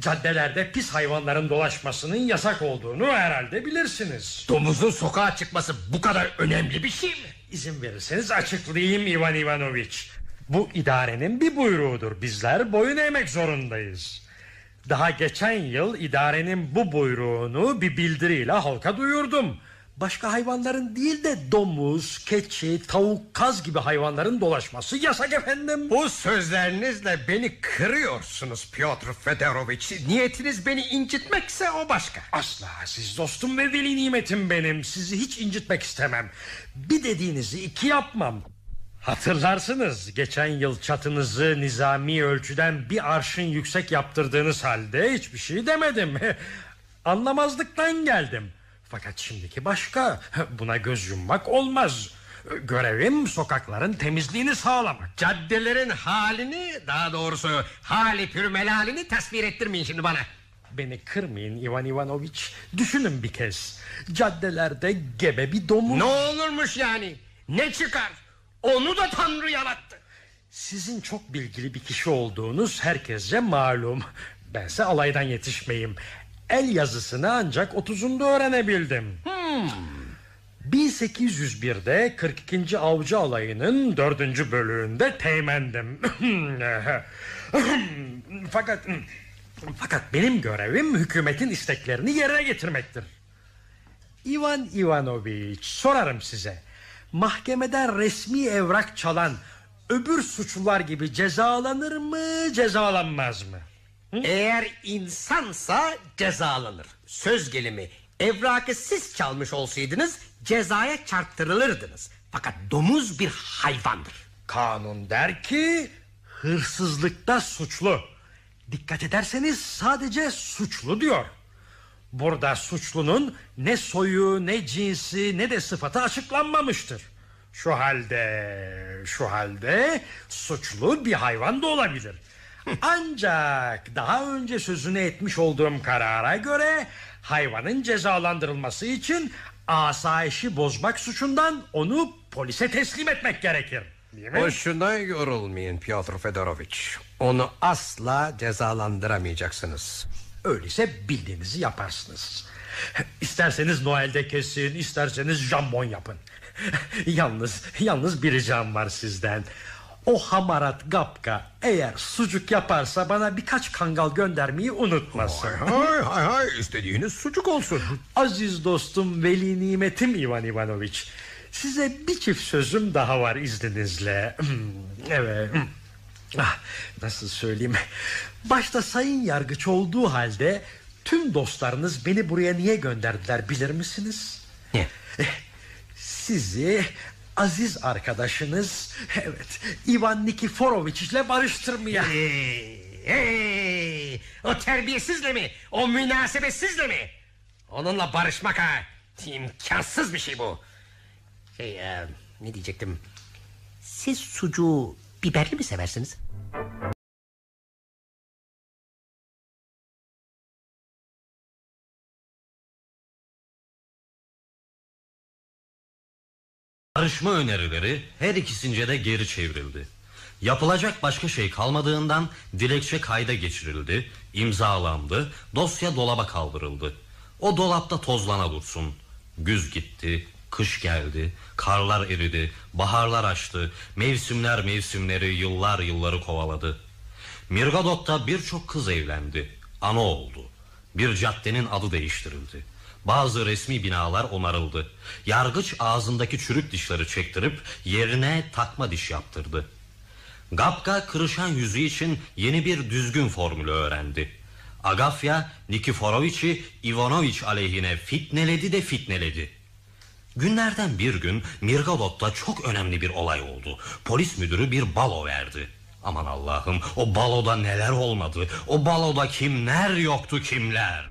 Caddelerde pis hayvanların dolaşmasının yasak olduğunu herhalde bilirsiniz. Domuzun sokağa çıkması bu kadar önemli bir şey mi? İzin verirseniz açıklayayım Ivan Ivanoviç. Bu idarenin bir buyruğudur. Bizler boyun eğmek zorundayız. Daha geçen yıl idarenin bu buyruğunu bir bildiriyle halka duyurdum. Başka hayvanların değil de domuz, keçi, tavuk, kaz gibi hayvanların dolaşması yasak efendim. Bu sözlerinizle beni kırıyorsunuz Piotr Fedorovich. Niyetiniz beni incitmekse o başka. Asla siz dostum ve veli nimetim benim. Sizi hiç incitmek istemem. Bir dediğinizi iki yapmam. Hatırlarsınız geçen yıl çatınızı nizami ölçüden bir arşın yüksek yaptırdığınız halde hiçbir şey demedim. [laughs] Anlamazlıktan geldim. Fakat şimdiki başka. [laughs] Buna göz yummak olmaz. Görevim sokakların temizliğini sağlamak. Caddelerin halini daha doğrusu hali pürmelalini tasvir ettirmeyin şimdi bana. Beni kırmayın Ivan Ivanoviç. Düşünün bir kez. Caddelerde gebe bir domuz. Ne olurmuş yani? Ne çıkar? Onu da Tanrı yarattı. Sizin çok bilgili bir kişi olduğunuz herkese malum. Bense alaydan yetişmeyim. El yazısını ancak 30'unda öğrenebildim. Hmm. 1801'de 42. Avcı Alayı'nın 4. bölüğünde teğmendim. [laughs] fakat fakat benim görevim hükümetin isteklerini yerine getirmektir. Ivan Ivanoviç sorarım size. Mahkemeden resmi evrak çalan öbür suçlular gibi cezalanır mı cezalanmaz mı? Eğer insansa cezalanır. Söz gelimi evrakı siz çalmış olsaydınız cezaya çarptırılırdınız. Fakat domuz bir hayvandır. Kanun der ki hırsızlıkta suçlu. Dikkat ederseniz sadece suçlu diyor. Burada suçlunun ne soyu ne cinsi ne de sıfatı açıklanmamıştır. Şu halde şu halde suçlu bir hayvan da olabilir. Ancak daha önce sözünü etmiş olduğum karara göre hayvanın cezalandırılması için asayişi bozmak suçundan onu polise teslim etmek gerekir. Boşuna yorulmayın Piotr Fedorovich. Onu asla cezalandıramayacaksınız. Öyleyse bildiğinizi yaparsınız. İsterseniz Noel'de kesin, isterseniz jambon yapın. [laughs] yalnız, yalnız bir ricam var sizden. O hamarat Gapka eğer sucuk yaparsa bana birkaç kangal göndermeyi unutmasın. Hay hay hay istediğiniz sucuk olsun. Aziz dostum veli nimetim Ivan Ivanoviç. Size bir çift sözüm daha var izninizle. [clears throat] evet. [clears throat] Ah, nasıl söyleyeyim? Başta sayın yargıç olduğu halde tüm dostlarınız beni buraya niye gönderdiler bilir misiniz? Ne? Sizi aziz arkadaşınız evet Ivan Nikiforoviç ile barıştırmaya. Hey, hey, o terbiyesizle mi? O münasebetsizle mi? Onunla barışmak ha. İmkansız bir şey bu. Şey, e, ne diyecektim? Siz sucuğu biberli mi seversiniz? Barışma önerileri her ikisince de geri çevrildi. Yapılacak başka şey kalmadığından dilekçe kayda geçirildi, imzalandı, dosya dolaba kaldırıldı. O dolapta tozlana dursun. Güz gitti, kış geldi, karlar eridi, baharlar açtı, mevsimler mevsimleri, yıllar yılları kovaladı. Mirgadok'ta birçok kız evlendi, ana oldu. Bir caddenin adı değiştirildi. Bazı resmi binalar onarıldı. Yargıç ağzındaki çürük dişleri çektirip yerine takma diş yaptırdı. Gapka kırışan yüzü için yeni bir düzgün formülü öğrendi. Agafya Nikiforoviç'i Ivanoviç aleyhine fitneledi de fitneledi. Günlerden bir gün Mirgalot'ta çok önemli bir olay oldu. Polis müdürü bir balo verdi. Aman Allah'ım o baloda neler olmadı. O baloda kimler yoktu kimler.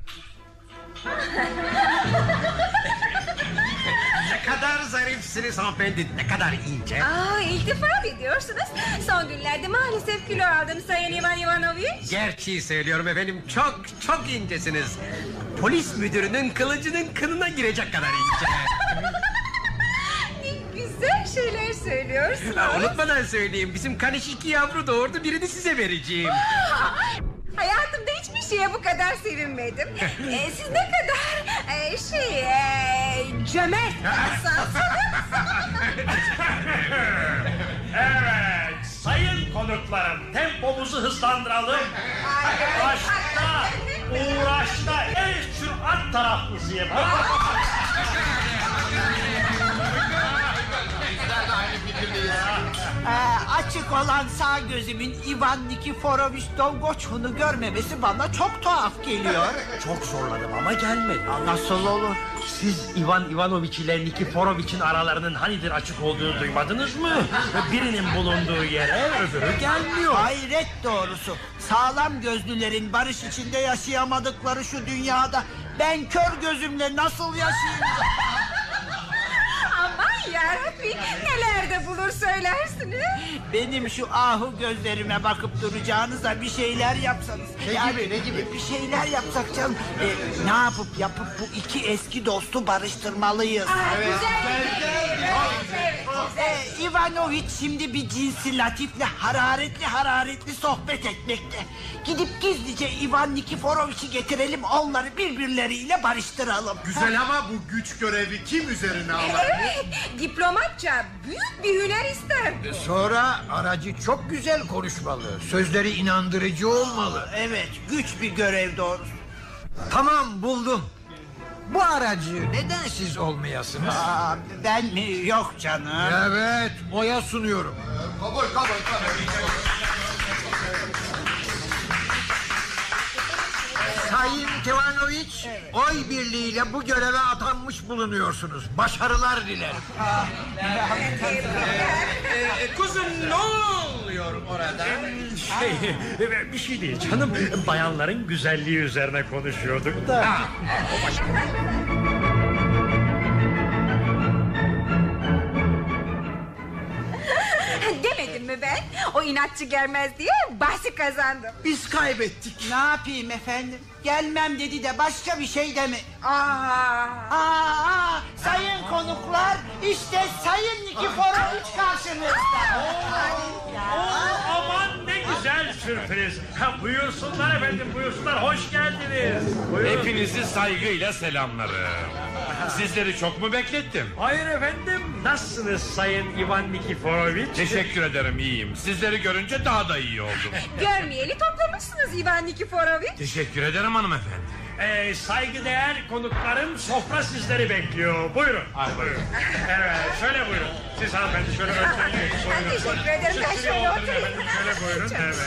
Ne kadar zarifsiniz hanımefendi. Ne kadar ince. Aa, iltifat ediyorsunuz. Son günlerde maalesef kilo aldım Sayın Ivan Ivanoviç. Gerçeği söylüyorum efendim. Çok çok incesiniz. Polis müdürünün kılıcının kınına girecek kadar ince. [laughs] Ne güzel şeyler söylüyorsunuz. Ha, Unutmadan söyleyeyim. Bizim Kanişiki yavru doğurdu. Birini size vereceğim. Hayatımda hiçbir şeye bu kadar sevinmedim. [laughs] Ee, siz ne kadar e, şey e, cömert [laughs] Evet sayın konuklarım tempomuzu hızlandıralım. Aşkta, uğraşta en sürat taraflısıyım. Ee, açık olan sağ gözümün Ivan Nikiforoviç Dolgoçhun'u görmemesi bana çok tuhaf geliyor. [laughs] Çok zorladım ama gelmedi. Nasıl olur? Siz Ivan Ivanoviç ile Nikiforoviç'in aralarının hanidir açık olduğunu duymadınız mı? Birinin bulunduğu yere öbürü gelmiyor. Hayret doğrusu. Sağlam gözlülerin barış içinde yaşayamadıkları şu dünyada ben kör gözümle nasıl yaşayayım? Aman yarabbi neler de bulur söylersiniz. Benim şu ahu gözlerime bakıp duracağınıza bir şeyler yapsanız. Ne gibi, ne gibi? Bir şeyler yapsak canım. Ee, ne yapıp yapıp bu iki eski dostu barıştırmalıyız. Ee, Ivanoviç şimdi bir cinsi latifle hararetli hararetli sohbet etmekte. Gidip gizlice Ivan Nikiforoviç'i getirelim onları birbirleriyle barıştıralım. Güzel ama bu güç görevi kim üzerine alır? Evet diplomatça büyük bir hüner ister. Sonra aracı çok güzel konuşmalı. Sözleri inandırıcı olmalı. Evet güç bir görev doğrusu. Tamam buldum. Bu aracı neden siz olmayasınız? Aa, ben mi? Yok canım. Evet, oya sunuyorum. Kabul kabul kabul. Sayın Tivanoviç, oy birliğiyle bu göreve atanmış bulunuyorsunuz. Başarılar dilerim. Ee, kuzum ne oluyor orada? Şey, bir şey değil canım. Bayanların güzelliği üzerine konuşuyorduk da. Demedim mi ben? O inatçı gelmez diye bahsi kazandım. Biz kaybettik. Ne yapayım efendim? Gelmem dedi de başka bir şey deme. Aa, Aa, sayın konuklar işte Sayın Nikiforoviç karşınızda. Oo, aman ne güzel sürpriz. Ha, buyursunlar efendim buyursunlar hoş geldiniz. Buyurun. Hepinizi saygıyla selamlarım. Sizleri çok mu beklettim? Hayır efendim nasılsınız Sayın Ivan Nikiforoviç? Teşekkür ederim iyiyim. Sizleri görünce daha da iyi oldum. görmeyeli toplamışsınız Ivan Nikiforoviç. Teşekkür ederim hanımefendi. Ee, saygıdeğer konuklarım sofra sizleri bekliyor. Buyurun. buyurun. Evet şöyle buyurun. Siz hanımefendi şöyle [laughs] geçin. Buyurun. Teşekkür ederim, ben şöyle oturun oturayım. Efendim, şöyle buyurun. Evet.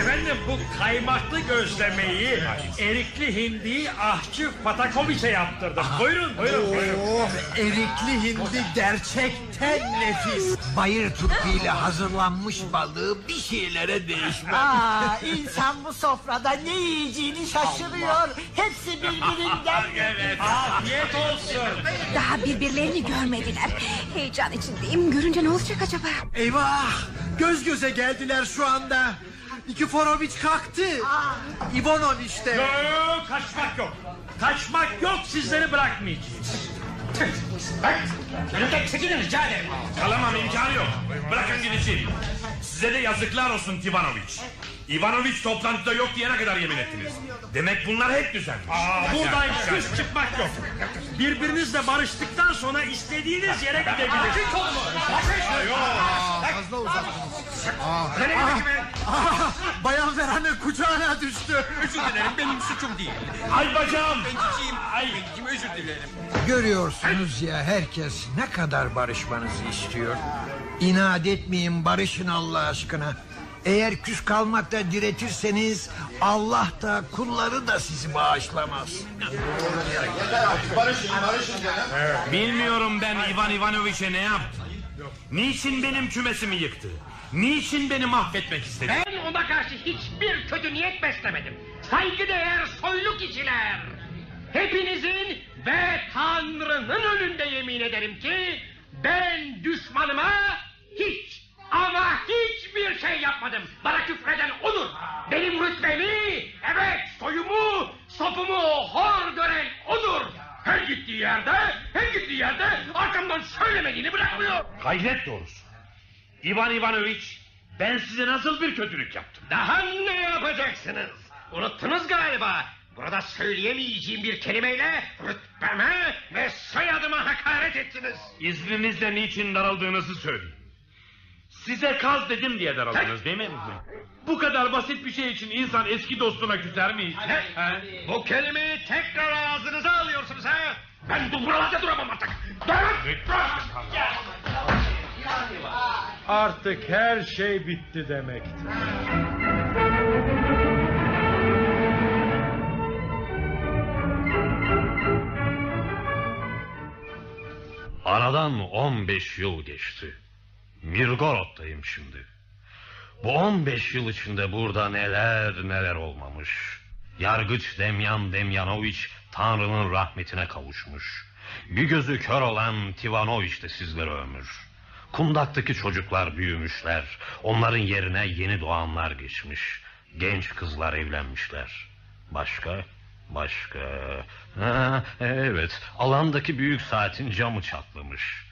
Efendim bu kaymaklı gözlemeyi erikli hindi ahçı Patakoviç'e yaptırdım. Buyurun buyurun buyurun. Oh, erikli hindi gerçekten nefis. Bayır tutkuyla hazırlanmış balığı bir şeylere değişmez. Aa, insan bu sofrada ne yiyeceğini şaşırıyor. Hepsi birbirinden. [laughs] Evet afiyet olsun. Daha birbirlerini görmediler. Heyecan içindeyim. Görünce ne olacak acaba? Eyvah! Göz göze geldiler şu anda. Nikiforoviç kalktı. Ivanoviç de. Yok kaçmak yok. Kaçmak yok sizleri bırakmayacağız. Önümden çekilin rica ederim. Kalamam imkanı yok. Bırakın gideceğim. Size de yazıklar olsun Tivanoviç. Ivanoviç toplantıda yok diyene kadar yemin ettiniz. Demek bunlar hep düzenmiş. Aa, buradan kız çıkmak yok. Birbirinizle barıştıktan sonra istediğiniz yere gidebilirsiniz. Fazla. Ah, Bayan Verane kucağına düştü. Özür dilerim benim suçum değil. Ay bacağım. Benciciğim, ay benciciğim özür dilerim. Görüyorsunuz ya herkes ne kadar barışmanızı istiyor. İnat etmeyin barışın Allah aşkına. Eğer küs kalmakta diretirseniz Allah da kulları da sizi bağışlamaz. Bilmiyorum ben Ivan Ivanoviç'e ne yaptım. Niçin benim kümesimi yıktı? Niçin beni mahvetmek istedi? Ben ona karşı hiçbir kötü niyet beslemedim. Saygıdeğer soylu kişiler. Hepinizin ve Tanrı'nın önünde yemin ederim ki... ...ben düşmanıma hiç ama hiçbir şey yapmadım. Bana küfreden odur. Benim rütbemi, evet soyumu, sopumu hor gören odur. Her gittiği yerde, her gittiği yerde arkamdan söylemediğini bırakmıyor. Hayret doğrusu. Ivan Ivanoviç ben size nasıl bir kötülük yaptım? Daha ne yapacaksınız? Unuttunuz galiba. Burada söyleyemeyeceğim bir kelimeyle rütbeme ve soyadıma hakaret ettiniz. İzninizle niçin daraldığınızı söyleyin. Size kaz dedim diye daraldınız değil mi? Bu kadar basit bir şey için insan eski dostuna küser mi hiç? Ne? Bu kelimeyi tekrar ağzınıza alıyorsunuz ha? Ben bu buralarda duramam artık. Durun! Artık her şey bitti demektir. Aradan 15 yıl geçti. Mirgorod'dayım şimdi. Bu 15 yıl içinde burada neler neler olmamış. Yargıç Demyan Demyanoviç Tanrı'nın rahmetine kavuşmuş. Bir gözü kör olan Tivanoviç de sizlere ömür. Kundaktaki çocuklar büyümüşler. Onların yerine yeni doğanlar geçmiş. Genç kızlar evlenmişler. Başka? Başka? Ha, evet, alandaki büyük saatin camı çatlamış.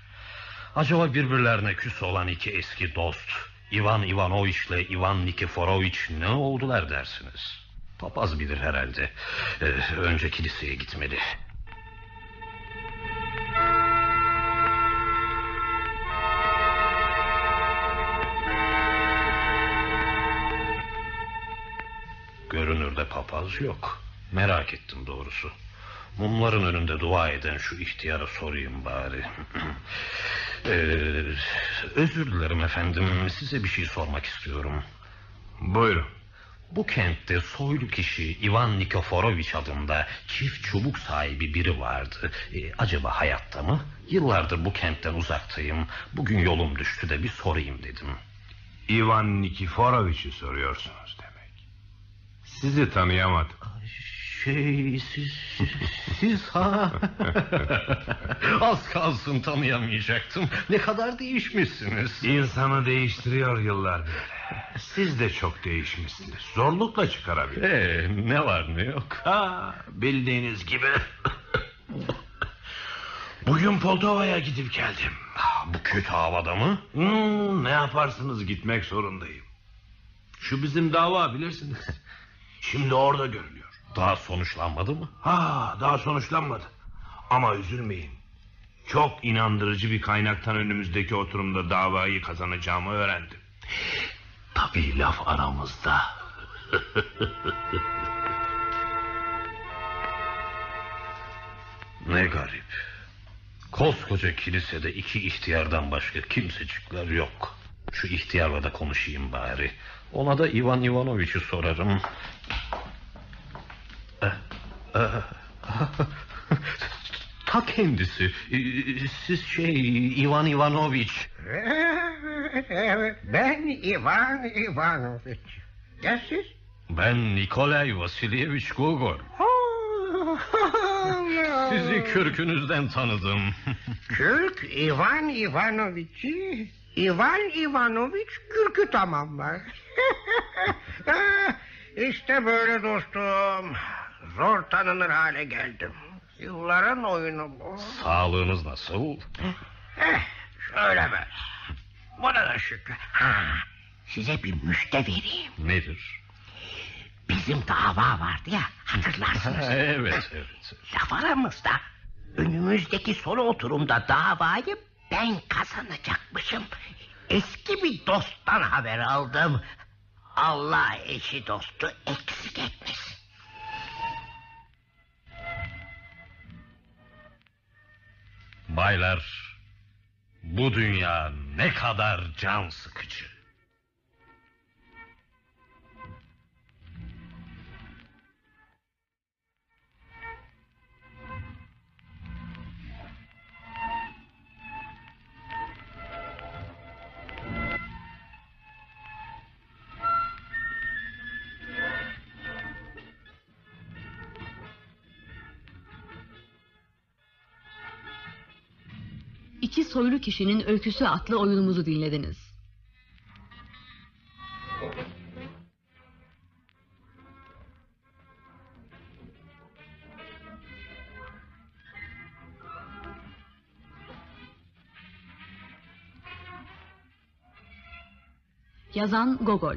Acaba birbirlerine küs olan iki eski dost... ...Ivan Ivanoviç ile Ivan Nikiforoviç ne oldular dersiniz? Papaz bilir herhalde. Ee, önce kiliseye gitmeli. Görünürde papaz yok. Merak ettim doğrusu. Mumların önünde dua eden şu ihtiyara sorayım bari. [clears throat] ee, özür dilerim efendim. Size bir şey sormak istiyorum. Buyurun. Bu kentte soylu kişi Ivan Nikiforoviç adında çift çubuk sahibi biri vardı. Ee, acaba hayatta mı? Yıllardır bu kentten uzaktayım. Bugün yolum düştü de bir sorayım dedim. Ivan Nikiforoviç'i soruyorsunuz demek. Sizi tanıyamadım. Şey siz siz ha az kalsın tanıyamayacaktım. Ne kadar değişmişsiniz. İnsanı değiştiriyor yıllar böyle. Siz de çok değişmişsiniz. Zorlukla çıkarabilir. Ee, ne var ne yok. Ha, bildiğiniz gibi. Bugün Poldova'ya gidip geldim. Bu kötü havada mı? Hmm, ne yaparsınız gitmek zorundayım. Şu bizim dava bilirsiniz. Şimdi orada görülüyor. Daha sonuçlanmadı mı? Ha, daha sonuçlanmadı. Ama üzülmeyin. Çok inandırıcı bir kaynaktan önümüzdeki oturumda davayı kazanacağımı öğrendim. Tabii laf aramızda. [laughs] Ne garip. Koskoca kilisede iki ihtiyardan başka kimsecikler yok. Şu ihtiyarla da konuşayım bari. Ona da Ivan Ivanoviç'i sorarım. [laughs] Ta kendisi. Ee, Siz şey Ivan Ivanoviç. Evet, [laughs] ben Ivan Ivanoviç. Ya siz? Ben Nikolay Vasilyeviç Gogol. [laughs] Sizi kürkünüzden tanıdım. Kürk Ivan Ivanoviç'i Ivan Ivanoviç kürkü tamamlar. işte böyle dostum. Zor tanınır hale geldim. Yılların oyunu bu. Sağlığınız nasıl? Eh, şöyle böyle. Buna da şükür. Ha, size bir müjde vereyim. Nedir? Bizim dava vardı ya hatırlarsınız. [laughs] evet evet. Laf aramızda önümüzdeki son oturumda davayı ben kazanacakmışım. Eski bir dosttan haber aldım. Allah eşi dostu eksik etmesin. Baylar, bu dünya ne kadar can sıkıcı. İki Soylu Kişinin Öyküsü adlı oyunumuzu dinlediniz. Yazan Gogol.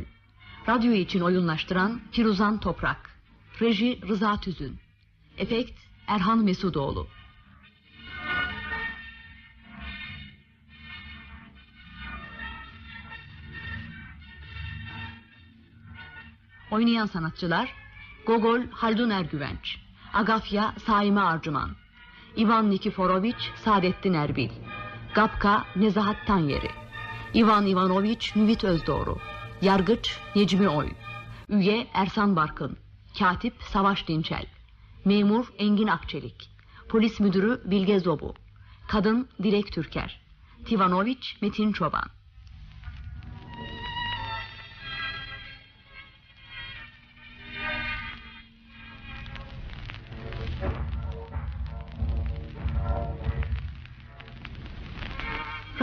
Radyo için oyunlaştıran Firuzan Toprak. Reji Rıza Tüzün. Efekt Erhan Mesudoğlu Oynayan sanatçılar Gogol Haldun Ergüvenç Agafya Saime Arcıman İvan Nikiforoviç Saadettin Erbil Gapka Nezahat Tanyeri İvan Ivanoviç Nüvit Özdoğru Yargıç Necmi Oy Üye Ersan Barkın Katip Savaş Dinçel Memur Engin Akçelik Polis Müdürü Bilge Zobu Kadın Dilek Türker Tivanoviç Metin Çoban